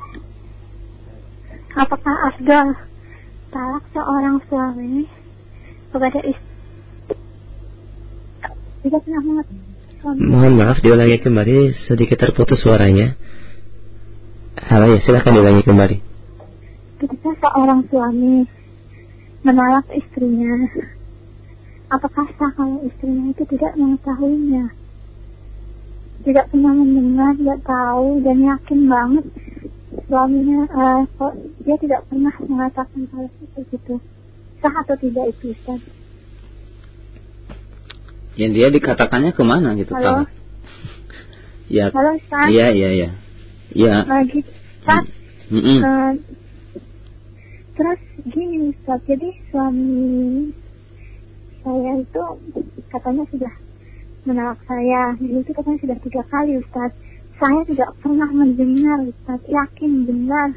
apakah afdal talak seorang suami kepada istri? Tidak pernah Mohon maaf diulangi kembali sedikit terputus suaranya. Halo ya silahkan diulangi kembali. Ketika seorang suami menolak istrinya apakah sah kalau istrinya itu tidak mengetahuinya tidak pernah mendengar tidak tahu dan yakin banget suaminya uh, dia tidak pernah mengatakan hal itu. Gitu sah atau tidak itu Ustaz? Yang dia dikatakannya ke mana gitu Halo? ya Halo Ustaz? iya iya iya. Ya. Lagi Ustaz? Mm -mm. Uh, terus gini Ustaz. Jadi suami saya itu katanya sudah menolak saya. Itu katanya sudah tiga kali Ustaz. Saya tidak pernah mendengar Ustaz. Yakin benar,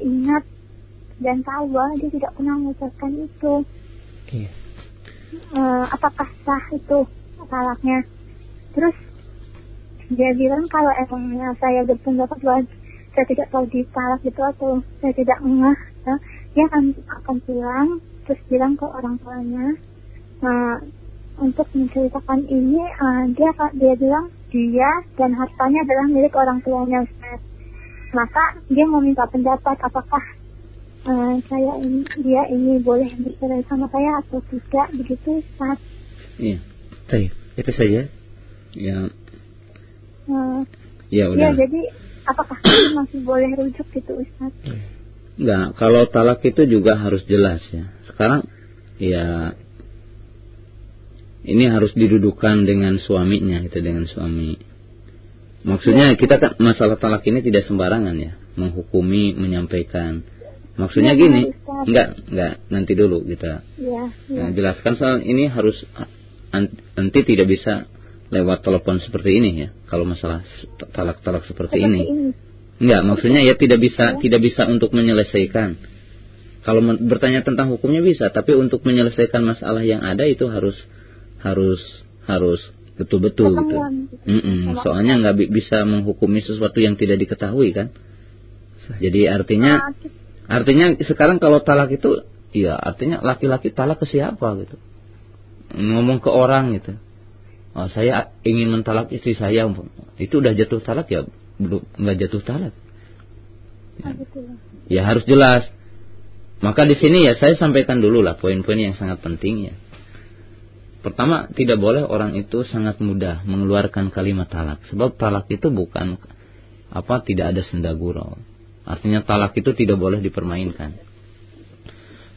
ingat dan tahu bahwa dia tidak pernah mengucapkan itu. Iya. uh, apakah sah itu talaknya terus dia bilang kalau emangnya saya berpendapat bahwa saya tidak tahu ditalak itu atau saya tidak ngeh ya, dia akan akan pulang terus bilang ke orang tuanya nah untuk menceritakan ini uh, dia dia bilang dia dan hartanya adalah milik orang tuanya Ustaz. Maka dia mau minta pendapat apakah uh, saya ini dia ini boleh bercerai sama saya atau tidak begitu Ustaz. Iya. Baik, itu saja. Ya. Uh, ya udah. Ya, jadi apakah masih boleh rujuk gitu Ustaz? Enggak, kalau talak itu juga harus jelas ya. Sekarang ya ini harus didudukan dengan suaminya itu dengan suami. Maksudnya kita kan masalah talak ini tidak sembarangan ya, menghukumi, menyampaikan. Maksudnya ya, gini, enggak, enggak, nanti dulu kita ya, ya. Nah, jelaskan soal ini harus nanti tidak bisa lewat telepon seperti ini ya. Kalau masalah talak-talak seperti, seperti ini. ini. Enggak, maksudnya ya tidak bisa ya. tidak bisa untuk menyelesaikan. Kalau bertanya tentang hukumnya bisa, tapi untuk menyelesaikan masalah yang ada itu harus harus harus betul-betul gitu. Mm -mm. Soalnya nggak bisa menghukumi sesuatu yang tidak diketahui kan. Jadi artinya ah, artinya sekarang kalau talak itu ya artinya laki-laki talak ke siapa gitu. Ngomong ke orang gitu. Oh, saya ingin mentalak istri saya itu udah jatuh talak ya belum nggak jatuh talak. Ya. ya harus jelas. Maka di sini ya saya sampaikan dulu lah poin-poin yang sangat penting ya. Pertama, tidak boleh orang itu sangat mudah mengeluarkan kalimat talak. Sebab talak itu bukan apa tidak ada senda gurau. Artinya talak itu tidak boleh dipermainkan.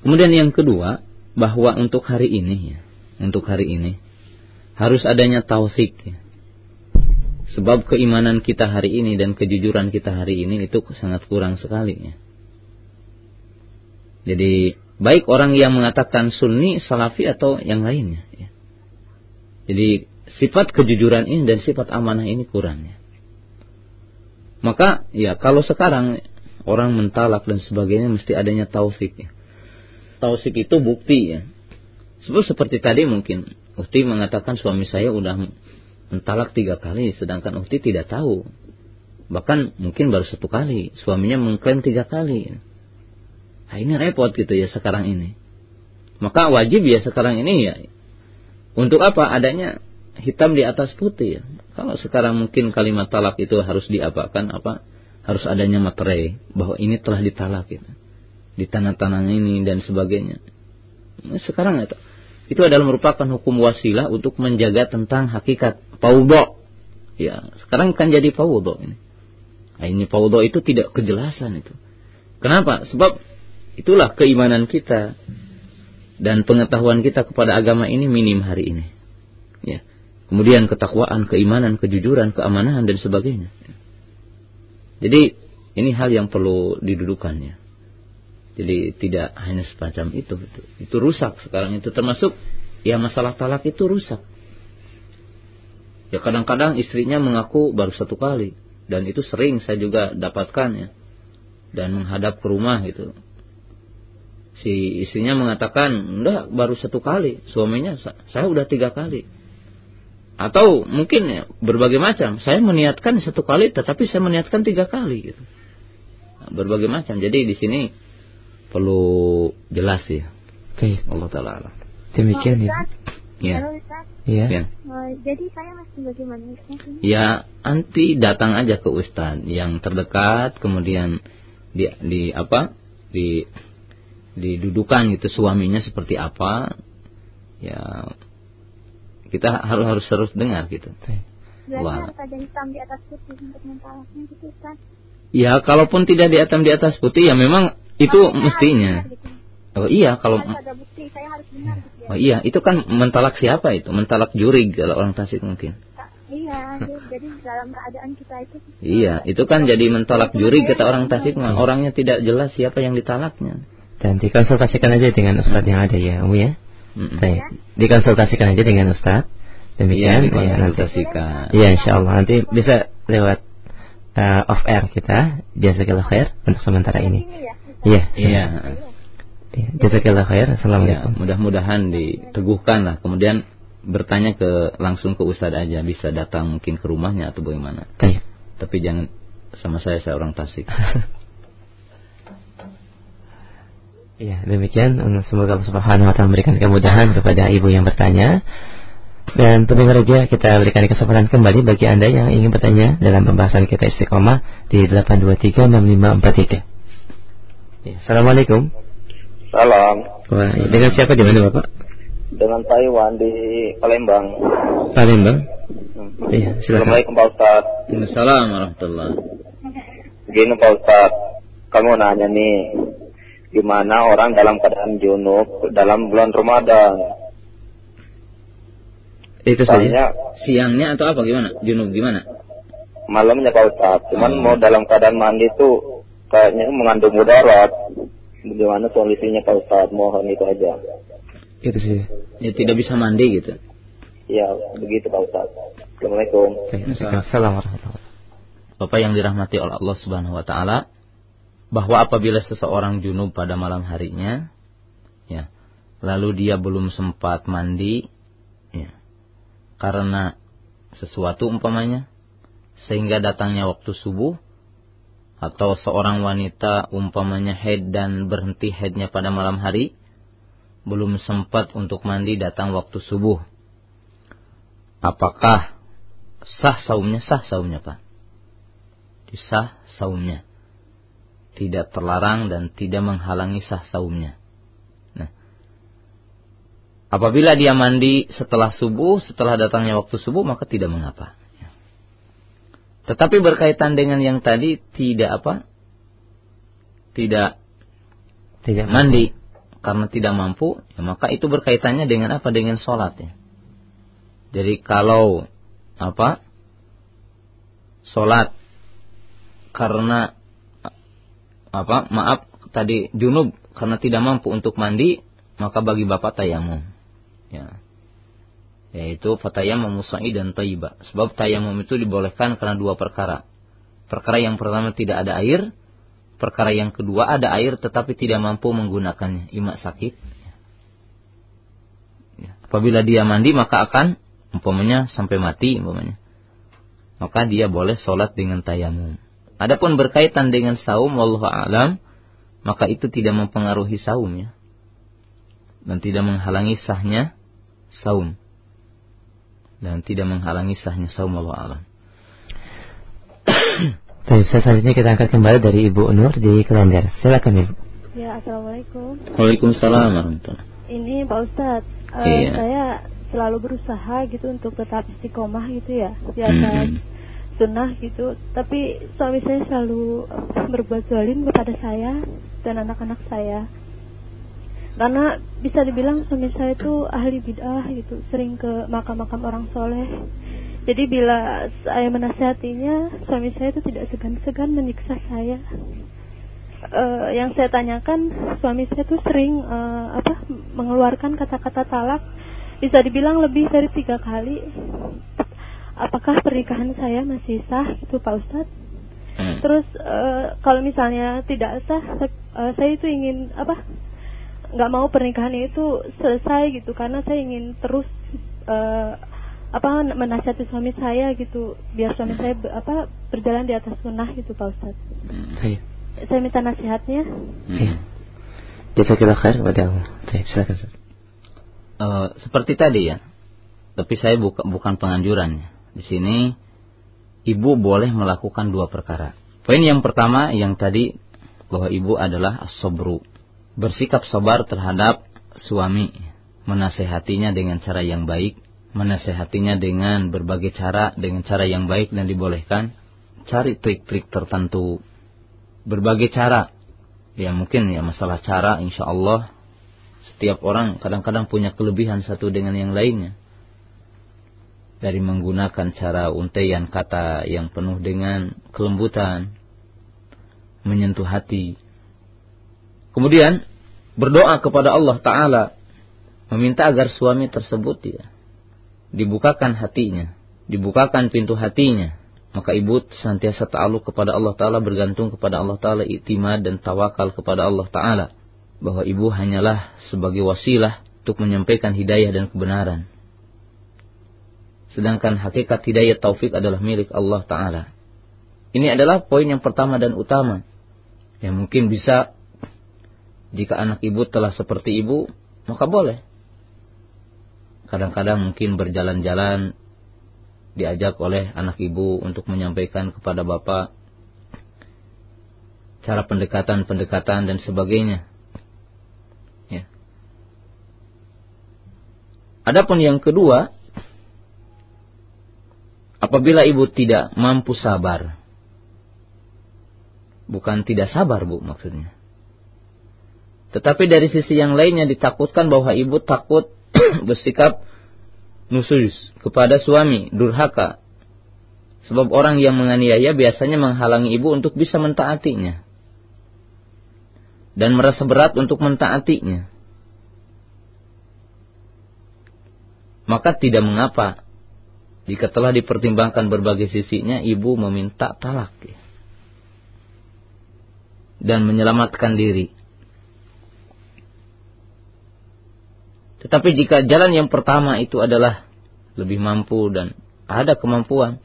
Kemudian yang kedua, bahwa untuk hari ini ya, untuk hari ini harus adanya taufik ya. Sebab keimanan kita hari ini dan kejujuran kita hari ini itu sangat kurang sekali ya. Jadi baik orang yang mengatakan sunni, salafi atau yang lainnya ya. Jadi sifat kejujuran ini dan sifat amanah ini kurang ya. Maka ya kalau sekarang orang mentalak dan sebagainya mesti adanya taufik ya. Itu bukti ya. Sebab seperti tadi mungkin Ukti mengatakan suami saya udah mentalak tiga kali sedangkan Ukti tidak tahu. Bahkan mungkin baru satu kali. Suaminya mengklaim tiga kali. Nah ini repot gitu ya sekarang ini. Maka wajib ya sekarang ini ya untuk apa adanya hitam di atas putih ya. Kalau sekarang mungkin kalimat talak itu harus diapakan apa? Harus adanya materai bahwa ini telah ditalak gitu. Di tanah-tanah ini dan sebagainya. Nah, sekarang itu itu adalah merupakan hukum wasilah untuk menjaga tentang hakikat paudo. Ya, sekarang kan jadi paudo ini. Nah, ini paudo itu tidak kejelasan itu. Kenapa? Sebab itulah keimanan kita dan pengetahuan kita kepada agama ini minim hari ini. Ya. Kemudian ketakwaan, keimanan, kejujuran, keamanan dan sebagainya. Jadi ini hal yang perlu didudukannya. Jadi tidak hanya semacam itu, itu. Itu rusak sekarang itu termasuk ya masalah talak itu rusak. Ya kadang-kadang istrinya mengaku baru satu kali dan itu sering saya juga dapatkan ya. Dan menghadap ke rumah gitu si istrinya mengatakan enggak baru satu kali suaminya saya udah tiga kali atau mungkin ya, berbagai macam saya meniatkan satu kali tetapi saya meniatkan tiga kali gitu nah, berbagai macam jadi di sini perlu jelas ya Oke. Allah taala demikian ya Ya. Iya. Ya. Oh, jadi saya masih bagaimana Ya, nanti datang aja ke Ustadz yang terdekat, kemudian di, di apa? Di didudukan gitu suaminya seperti apa ya kita harus harus terus dengar gitu. Wah. hitam di atas putih untuk gitu Ya kalaupun tidak di atas di atas putih ya memang itu mestinya. gitu. Oh iya kalau ada bukti, saya harus benar, gitu ya. Oh iya itu kan mentalak siapa itu? Mentalak juri kalau orang Tasik mungkin. Iya, jadi dalam keadaan kita itu. Iya, itu kan jadi mentolak juri kata orang Tasik mah orangnya tidak jelas siapa yang ditalaknya. Dan dikonsultasikan aja dengan Ustadz yang ada ya, Umu ya. Mm -hmm. Dikonsultasikan aja dengan Ustadz. Demikian ya, dikonsultasikan. Iya, insya Allah nanti bisa lewat uh, off air kita. Jazakallah khair untuk sementara ini. Iya. Iya. Ya, Jazakallah khair. Assalamualaikum. Ya, mudah-mudahan diteguhkan lah. Kemudian bertanya ke langsung ke Ustadz aja bisa datang mungkin ke rumahnya atau bagaimana. Baik. Tapi jangan sama saya saya orang Tasik. Ya, demikian. Semoga Allah Subhanahu wa taala memberikan kemudahan kepada ibu yang bertanya. Dan pendengar saja kita berikan kesempatan kembali bagi Anda yang ingin bertanya dalam pembahasan kita istiqomah di 8236543. Ya, Assalamualaikum. Salam. Wah, dengan siapa di mana Bapak? Dengan Taiwan di Palembang. Palembang. Hmm. Iya, silakan. Assalamualaikum Pak Ustaz. Assalamualaikum warahmatullahi Begini Pak Ustaz, kamu nanya nih, gimana orang dalam keadaan junub dalam bulan Ramadan? Itu saja. Siangnya atau apa gimana? Junub gimana? malamnya Pak Ustaz, cuman Hmm. mau dalam keadaan mandi tuh kayaknya mengandung mudarat. Gimana solusinya Pak Ustaz? Mohon itu aja. Itu saja. Ya tidak bisa mandi gitu. Ya, begitu Pak Ustaz. Assalamualaikum. Assalamualaikum warahmatullahi Bapak yang dirahmati oleh Allah Subhanahu wa taala bahwa apabila seseorang junub pada malam harinya ya lalu dia belum sempat mandi ya karena sesuatu umpamanya sehingga datangnya waktu subuh atau seorang wanita umpamanya head dan berhenti headnya pada malam hari belum sempat untuk mandi datang waktu subuh. Apakah sah saumnya? Sah saumnya Pak. Disah saumnya. Tidak terlarang dan tidak menghalangi sah saumnya. Nah, apabila dia mandi setelah subuh, setelah datangnya waktu subuh, maka tidak mengapa. Ya. Tetapi berkaitan dengan yang tadi tidak apa? Tidak Tidak mandi karena tidak mampu, ya maka itu berkaitannya dengan apa? Dengan sholat ya. Jadi kalau apa? Sholat karena apa? Maaf tadi junub karena tidak mampu untuk mandi, maka bagi bapak tayamum. Ya. Yaitu fatayamum musai dan thayyibah. Sebab tayamum itu dibolehkan karena dua perkara. Perkara yang pertama tidak ada air, perkara yang kedua ada air tetapi tidak mampu menggunakannya, imak sakit. Ya. Apabila dia mandi maka akan umpamanya sampai mati umpamanya. Maka dia boleh sholat dengan tayamum. Adapun berkaitan dengan saum wallahu alam, maka itu tidak mempengaruhi saumnya dan tidak menghalangi sahnya saum. Dan tidak menghalangi sahnya saum wallahu alam. Baik, selanjutnya kita angkat kembali dari Ibu Nur di Klender. Silakan Ibu. Ya, assalamualaikum. Waalaikumsalam warahmatullahi Ini Pak Ustadz, eh, Iya. saya selalu berusaha gitu untuk tetap istiqomah gitu ya di atas Mhm. Sunnah gitu. Tapi suami saya selalu berbuat zalim kepada saya dan anak-anak saya. Karena bisa dibilang suami saya itu ahli bid'ah gitu, sering ke makam-makam orang soleh. Jadi bila saya menasihatinya, suami saya itu tidak segan-segan menyiksa saya. Eh, yang saya tanyakan, suami saya itu sering eh, apa mengeluarkan kata-kata talak, bisa dibilang lebih dari tiga kali. Apakah pernikahan saya masih sah, itu Pak Ustadz? Hmm. Terus eh, kalau misalnya tidak sah, eh, saya itu ingin apa? nggak mau pernikahan itu selesai gitu karena saya ingin terus eh, apa menasihati suami saya gitu biar suami saya be- apa berjalan di atas sunnah gitu Pak Ustadz. Baik. Saya minta nasihatnya. Iya. Jazakallah khair kepada Allah. Silakan. Eh, seperti tadi ya. Tapi saya buka, bukan penganjurannya. Di sini ibu boleh melakukan dua perkara. Poin yang pertama yang tadi bahwa ibu adalah as-sabru. Bersikap sabar terhadap suami, menasehatinya dengan cara yang baik, menasehatinya dengan berbagai cara, dengan cara yang baik dan dibolehkan. Cari trik-trik tertentu, berbagai cara. Ya mungkin ya masalah cara insya Allah setiap orang kadang-kadang punya kelebihan satu dengan yang lainnya. Dari menggunakan cara untaian kata yang penuh dengan kelembutan, menyentuh hati. Kemudian berdoa kepada Allah Ta'ala, meminta agar suami tersebut ya, dibukakan hatinya, dibukakan pintu hatinya. Maka ibu senantiasa ta'aluk kepada Allah Ta'ala, bergantung kepada Allah Ta'ala, itimad dan tawakal kepada Allah Ta'ala. bahwa ibu hanyalah sebagai wasilah untuk menyampaikan hidayah dan kebenaran. Sedangkan hakikat hidayah taufik adalah milik Allah Ta'ala. Ini adalah poin yang pertama dan utama. Yang mungkin bisa jika anak ibu telah seperti ibu, maka boleh. Kadang-kadang mungkin berjalan-jalan diajak oleh anak ibu untuk menyampaikan kepada bapak cara pendekatan-pendekatan dan sebagainya. Ya. Adapun yang kedua, apabila ibu tidak mampu sabar, bukan tidak sabar bu maksudnya. Tetapi dari sisi yang lainnya ditakutkan bahwa ibu takut bersikap nusus kepada suami, durhaka. Sebab orang yang menganiaya biasanya menghalangi ibu untuk bisa mentaatinya dan merasa berat untuk mentaatinya. Maka tidak mengapa jika telah dipertimbangkan berbagai sisinya ibu meminta talak dan menyelamatkan diri. Tetapi jika jalan yang pertama itu adalah lebih mampu dan ada kemampuan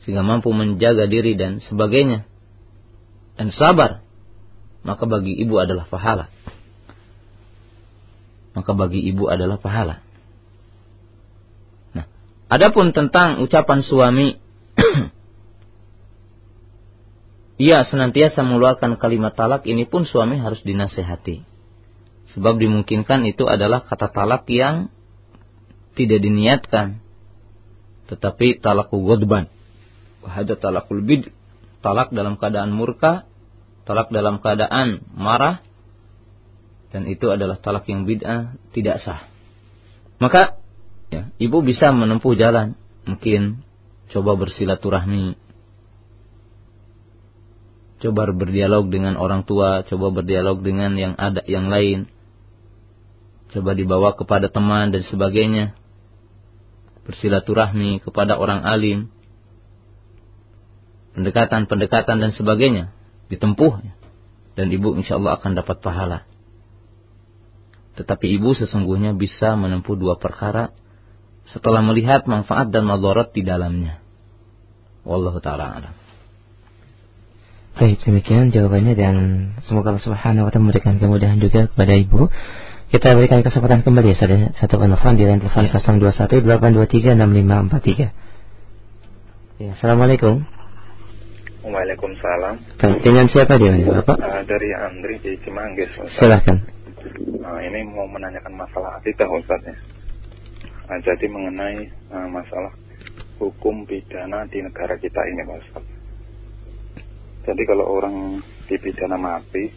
sehingga mampu menjaga diri dan sebagainya dan sabar maka bagi ibu adalah pahala. Maka bagi ibu adalah pahala. Adapun tentang ucapan suami ia senantiasa mengeluarkan kalimat talak ini pun suami harus dinasehati. Sebab dimungkinkan itu adalah kata talak yang tidak diniatkan. Tetapi talakul godban. Wahada talakul bid. Talak dalam keadaan murka talak dalam keadaan marah dan itu adalah talak yang bid'ah tidak sah. Maka ya, ibu bisa menempuh jalan, mungkin coba bersilaturahmi, coba berdialog dengan orang tua, coba berdialog dengan yang ada yang lain, coba dibawa kepada teman dan sebagainya, bersilaturahmi kepada orang alim, pendekatan-pendekatan dan sebagainya. Ditempuh. Dan ibu insya Allah akan dapat pahala. Tetapi ibu sesungguhnya bisa menempuh dua perkara setelah melihat manfaat dan madarat di dalamnya. Wallahu taala alam. Baik, demikian jawabannya dan semoga Allah Subhanahu wa taala memberikan kemudahan juga kepada Ibu. Kita berikan kesempatan kembali ya satu penelpon di line telepon 021 823 6543. Ya, Assalamualaikum. Waalaikumsalam. Dengan siapa dia, Bapak? Uh, dari Andri di Cimanggis. Silahkan. Uh, ini mau menanyakan masalah akidah Ustaz ya. Uh, jadi mengenai uh, masalah hukum pidana di negara kita ini Ustaz. Jadi kalau orang dipidana mati,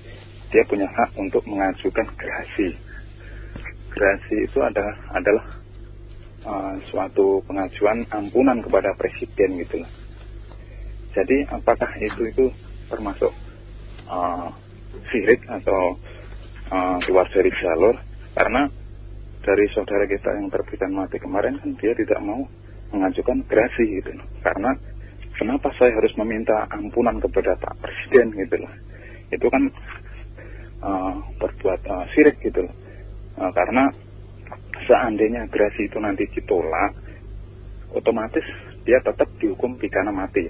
dia punya hak untuk mengajukan gerasi. Gerasi itu adalah adalah uh, suatu pengajuan ampunan kepada presiden gitu loh jadi apakah itu itu termasuk uh, sirik atau uh, keluar dari jalur? Karena dari saudara kita yang terpidana mati kemarin kan dia tidak mau mengajukan gerasi gitu. Karena kenapa saya harus meminta ampunan kepada Pak Presiden gitu loh. Itu kan uh, berbuat uh, sirik gitu loh. Uh, karena seandainya gerasi itu nanti ditolak, otomatis dia tetap dihukum pidana mati.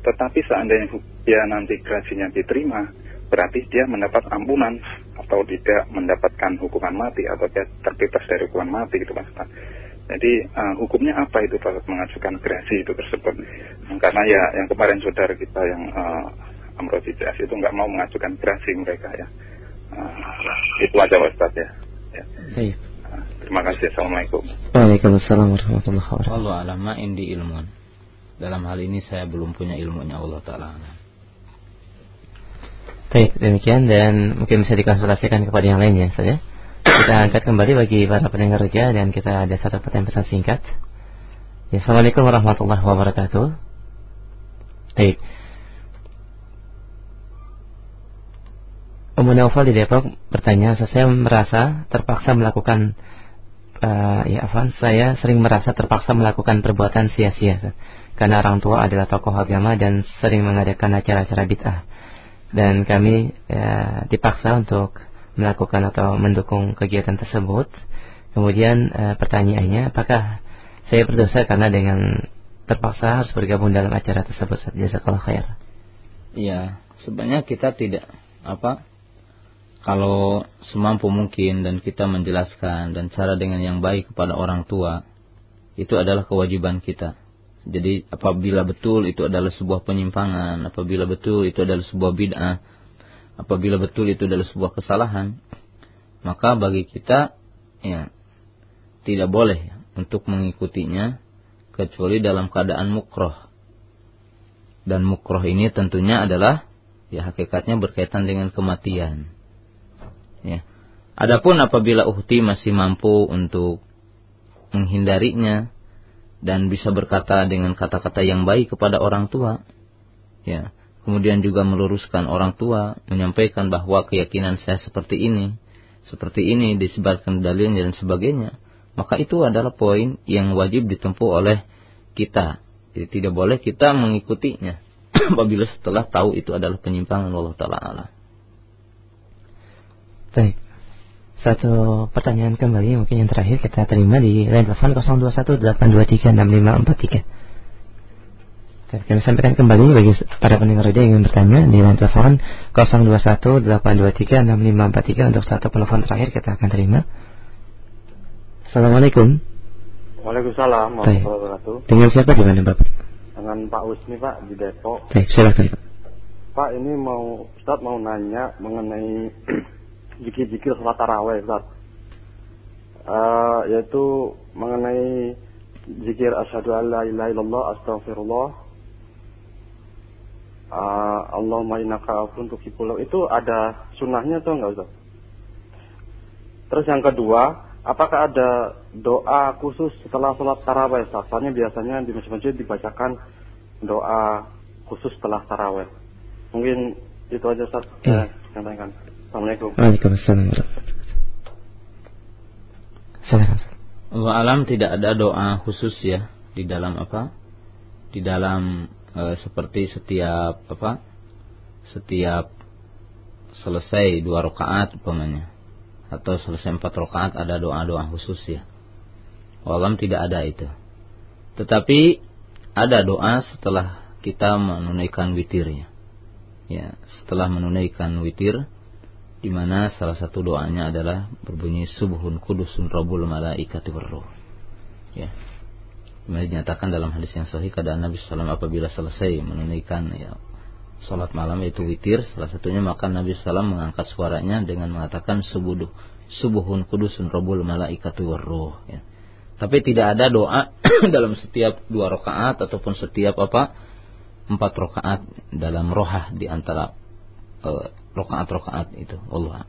Tetapi seandainya dia nanti gerasinya diterima, berarti dia mendapat ampunan atau tidak mendapatkan hukuman mati atau dia terbebas dari hukuman mati itu Mas Jadi uh, hukumnya apa itu Pak mengajukan gerasi itu tersebut? Karena ya yang kemarin saudara kita yang uh, Amrozi CS itu nggak mau mengajukan gerasi mereka ya. Uh, itu aja Ustaz ya. ya. Hey. Uh, terima kasih. Assalamualaikum. Waalaikumsalam warahmatullahi wabarakatuh. Allah alama indi ilmun. Dalam hal ini saya belum punya ilmunya Allah Ta'ala. Baik, demikian dan mungkin bisa dikonsultasikan kepada yang lainnya saja. Kita angkat kembali bagi para pendengar kerja dan kita ada satu pertanyaan pesan singkat. Ya, Assalamualaikum warahmatullahi wabarakatuh. Baik. Umum Naufal di Depok bertanya, saya merasa terpaksa melakukan uh, ya Afan, saya sering merasa terpaksa melakukan perbuatan sia-sia karena orang tua adalah tokoh agama dan sering mengadakan acara-acara bid'ah. Dan kami ya, dipaksa untuk melakukan atau mendukung kegiatan tersebut. Kemudian e, pertanyaannya, apakah saya berdosa karena dengan terpaksa harus bergabung dalam acara tersebut? Jazakallah khair. Iya, sebenarnya kita tidak apa kalau semampu mungkin dan kita menjelaskan dan cara dengan yang baik kepada orang tua itu adalah kewajiban kita. Jadi apabila betul itu adalah sebuah penyimpangan, apabila betul itu adalah sebuah bid'ah, apabila betul itu adalah sebuah kesalahan, maka bagi kita ya tidak boleh untuk mengikutinya kecuali dalam keadaan mukroh. Dan mukroh ini tentunya adalah ya hakikatnya berkaitan dengan kematian. Ya. Adapun apabila uhti masih mampu untuk menghindarinya, dan bisa berkata dengan kata-kata yang baik kepada orang tua. Ya. Kemudian juga meluruskan orang tua, menyampaikan bahwa keyakinan saya seperti ini, seperti ini disebarkan dalilnya dan sebagainya. Maka itu adalah poin yang wajib ditempuh oleh kita. Jadi tidak boleh kita mengikutinya apabila setelah tahu itu adalah penyimpangan Allah taala. Baik. Satu pertanyaan kembali mungkin yang terakhir kita terima di line telepon 0218236543. Dan kami sampaikan kembali bagi para pendengar radio yang ingin bertanya di line telepon 0218236543 untuk satu telepon terakhir kita akan terima. Assalamualaikum. Waalaikumsalam warahmatullahi wabarakatuh. Dengan siapa di mana Bapak? Dengan Pak Usni Pak di Depok. Baik, silakan. Pak ini mau Ustaz mau nanya mengenai zikir-zikir sholat taraweh Ustaz. Uh, yaitu mengenai zikir asyhadu an la ilaha illallah astaghfirullah uh, Allahumma innaka afun tuhibbul itu ada sunnahnya tuh enggak Ustaz? Terus yang kedua, apakah ada doa khusus setelah sholat taraweh? Soalnya biasanya di masjid-masjid dibacakan doa khusus setelah taraweh. Mungkin itu aja Ustaz. Eh. Saya Assalamualaikum. Waalaikumsalam. Allah alam tidak ada doa khusus ya di dalam apa? Di dalam e, seperti setiap apa? Setiap selesai dua rakaat umpamanya atau selesai empat rakaat ada doa-doa khusus ya. Alam tidak ada itu. Tetapi ada doa setelah kita menunaikan witirnya. Ya, setelah menunaikan witir di mana salah satu doanya adalah berbunyi subuhun kudusun rabbul malaikati warruh. Ya. Kemudian dinyatakan dalam hadis yang sahih keadaan Nabi SAW apabila selesai menunaikan ya, salat malam yaitu witir salah satunya maka Nabi SAW mengangkat suaranya dengan mengatakan subuh subuhun kudusun rabbul malaikati warruh ya. Tapi tidak ada doa dalam setiap dua rakaat ataupun setiap apa empat rakaat dalam rohah di antara uh, rokaat-rokaat itu. Allah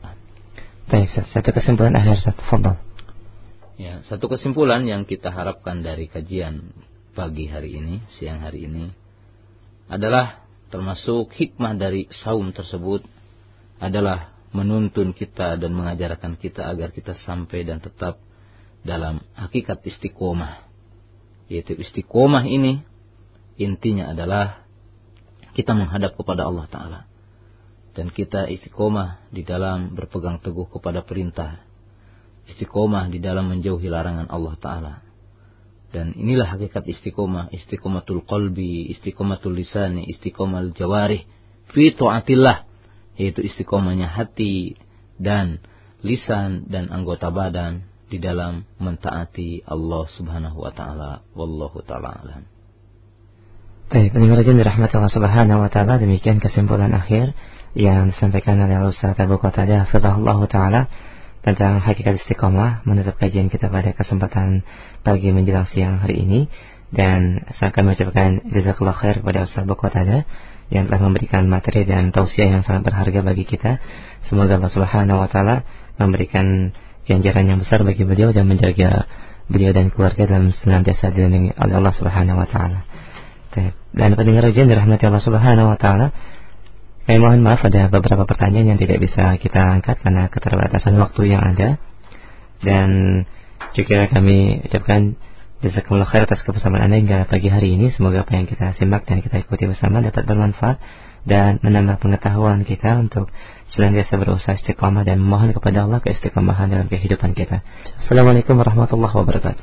Baik, satu kesimpulan akhir satu fadal. Ya, satu kesimpulan yang kita harapkan dari kajian pagi hari ini, siang hari ini adalah termasuk hikmah dari saum tersebut adalah menuntun kita dan mengajarkan kita agar kita sampai dan tetap dalam hakikat istiqomah. Yaitu istiqomah ini intinya adalah kita menghadap kepada Allah Ta'ala dan kita istiqomah di dalam berpegang teguh kepada perintah. Istiqomah di dalam menjauhi larangan Allah taala. Dan inilah hakikat istiqomah. Istiqomatul qalbi istiqomatul lisani istiqomatul jawarih. Fi taatillah. Yaitu istiqomahnya hati dan lisan dan anggota badan di dalam mentaati Allah Subhanahu wa taala. Wallahu taala alam. Baik, pendengar dirahmati Allah Subhanahu wa taala demikian kesimpulan akhir yang disampaikan oleh Ustaz Abu Qatadah Fadahullah Ta'ala tentang hakikat istiqomah menutup kajian kita pada kesempatan pagi menjelang siang hari ini dan saya akan mengucapkan jazakallah khair kepada Ustaz Abu Qatadah yang telah memberikan materi dan tausiah yang sangat berharga bagi kita. Semoga Allah Subhanahu wa taala memberikan ganjaran yang besar bagi beliau dan menjaga beliau dan keluarga dalam senantiasa dilindungi oleh Allah Subhanahu wa taala. Dan pendengar ujian dirahmati Allah Subhanahu wa taala, kami mohon maaf ada beberapa pertanyaan yang tidak bisa kita angkat karena keterbatasan waktu yang ada. Dan juga kami ucapkan Jazakumullah khair atas kebersamaan Anda hingga pagi hari ini. Semoga apa yang kita simak dan kita ikuti bersama dapat bermanfaat dan menambah pengetahuan kita untuk senantiasa berusaha istiqamah dan memohon kepada Allah keistiqamahan dalam kehidupan kita. Assalamualaikum warahmatullahi wabarakatuh.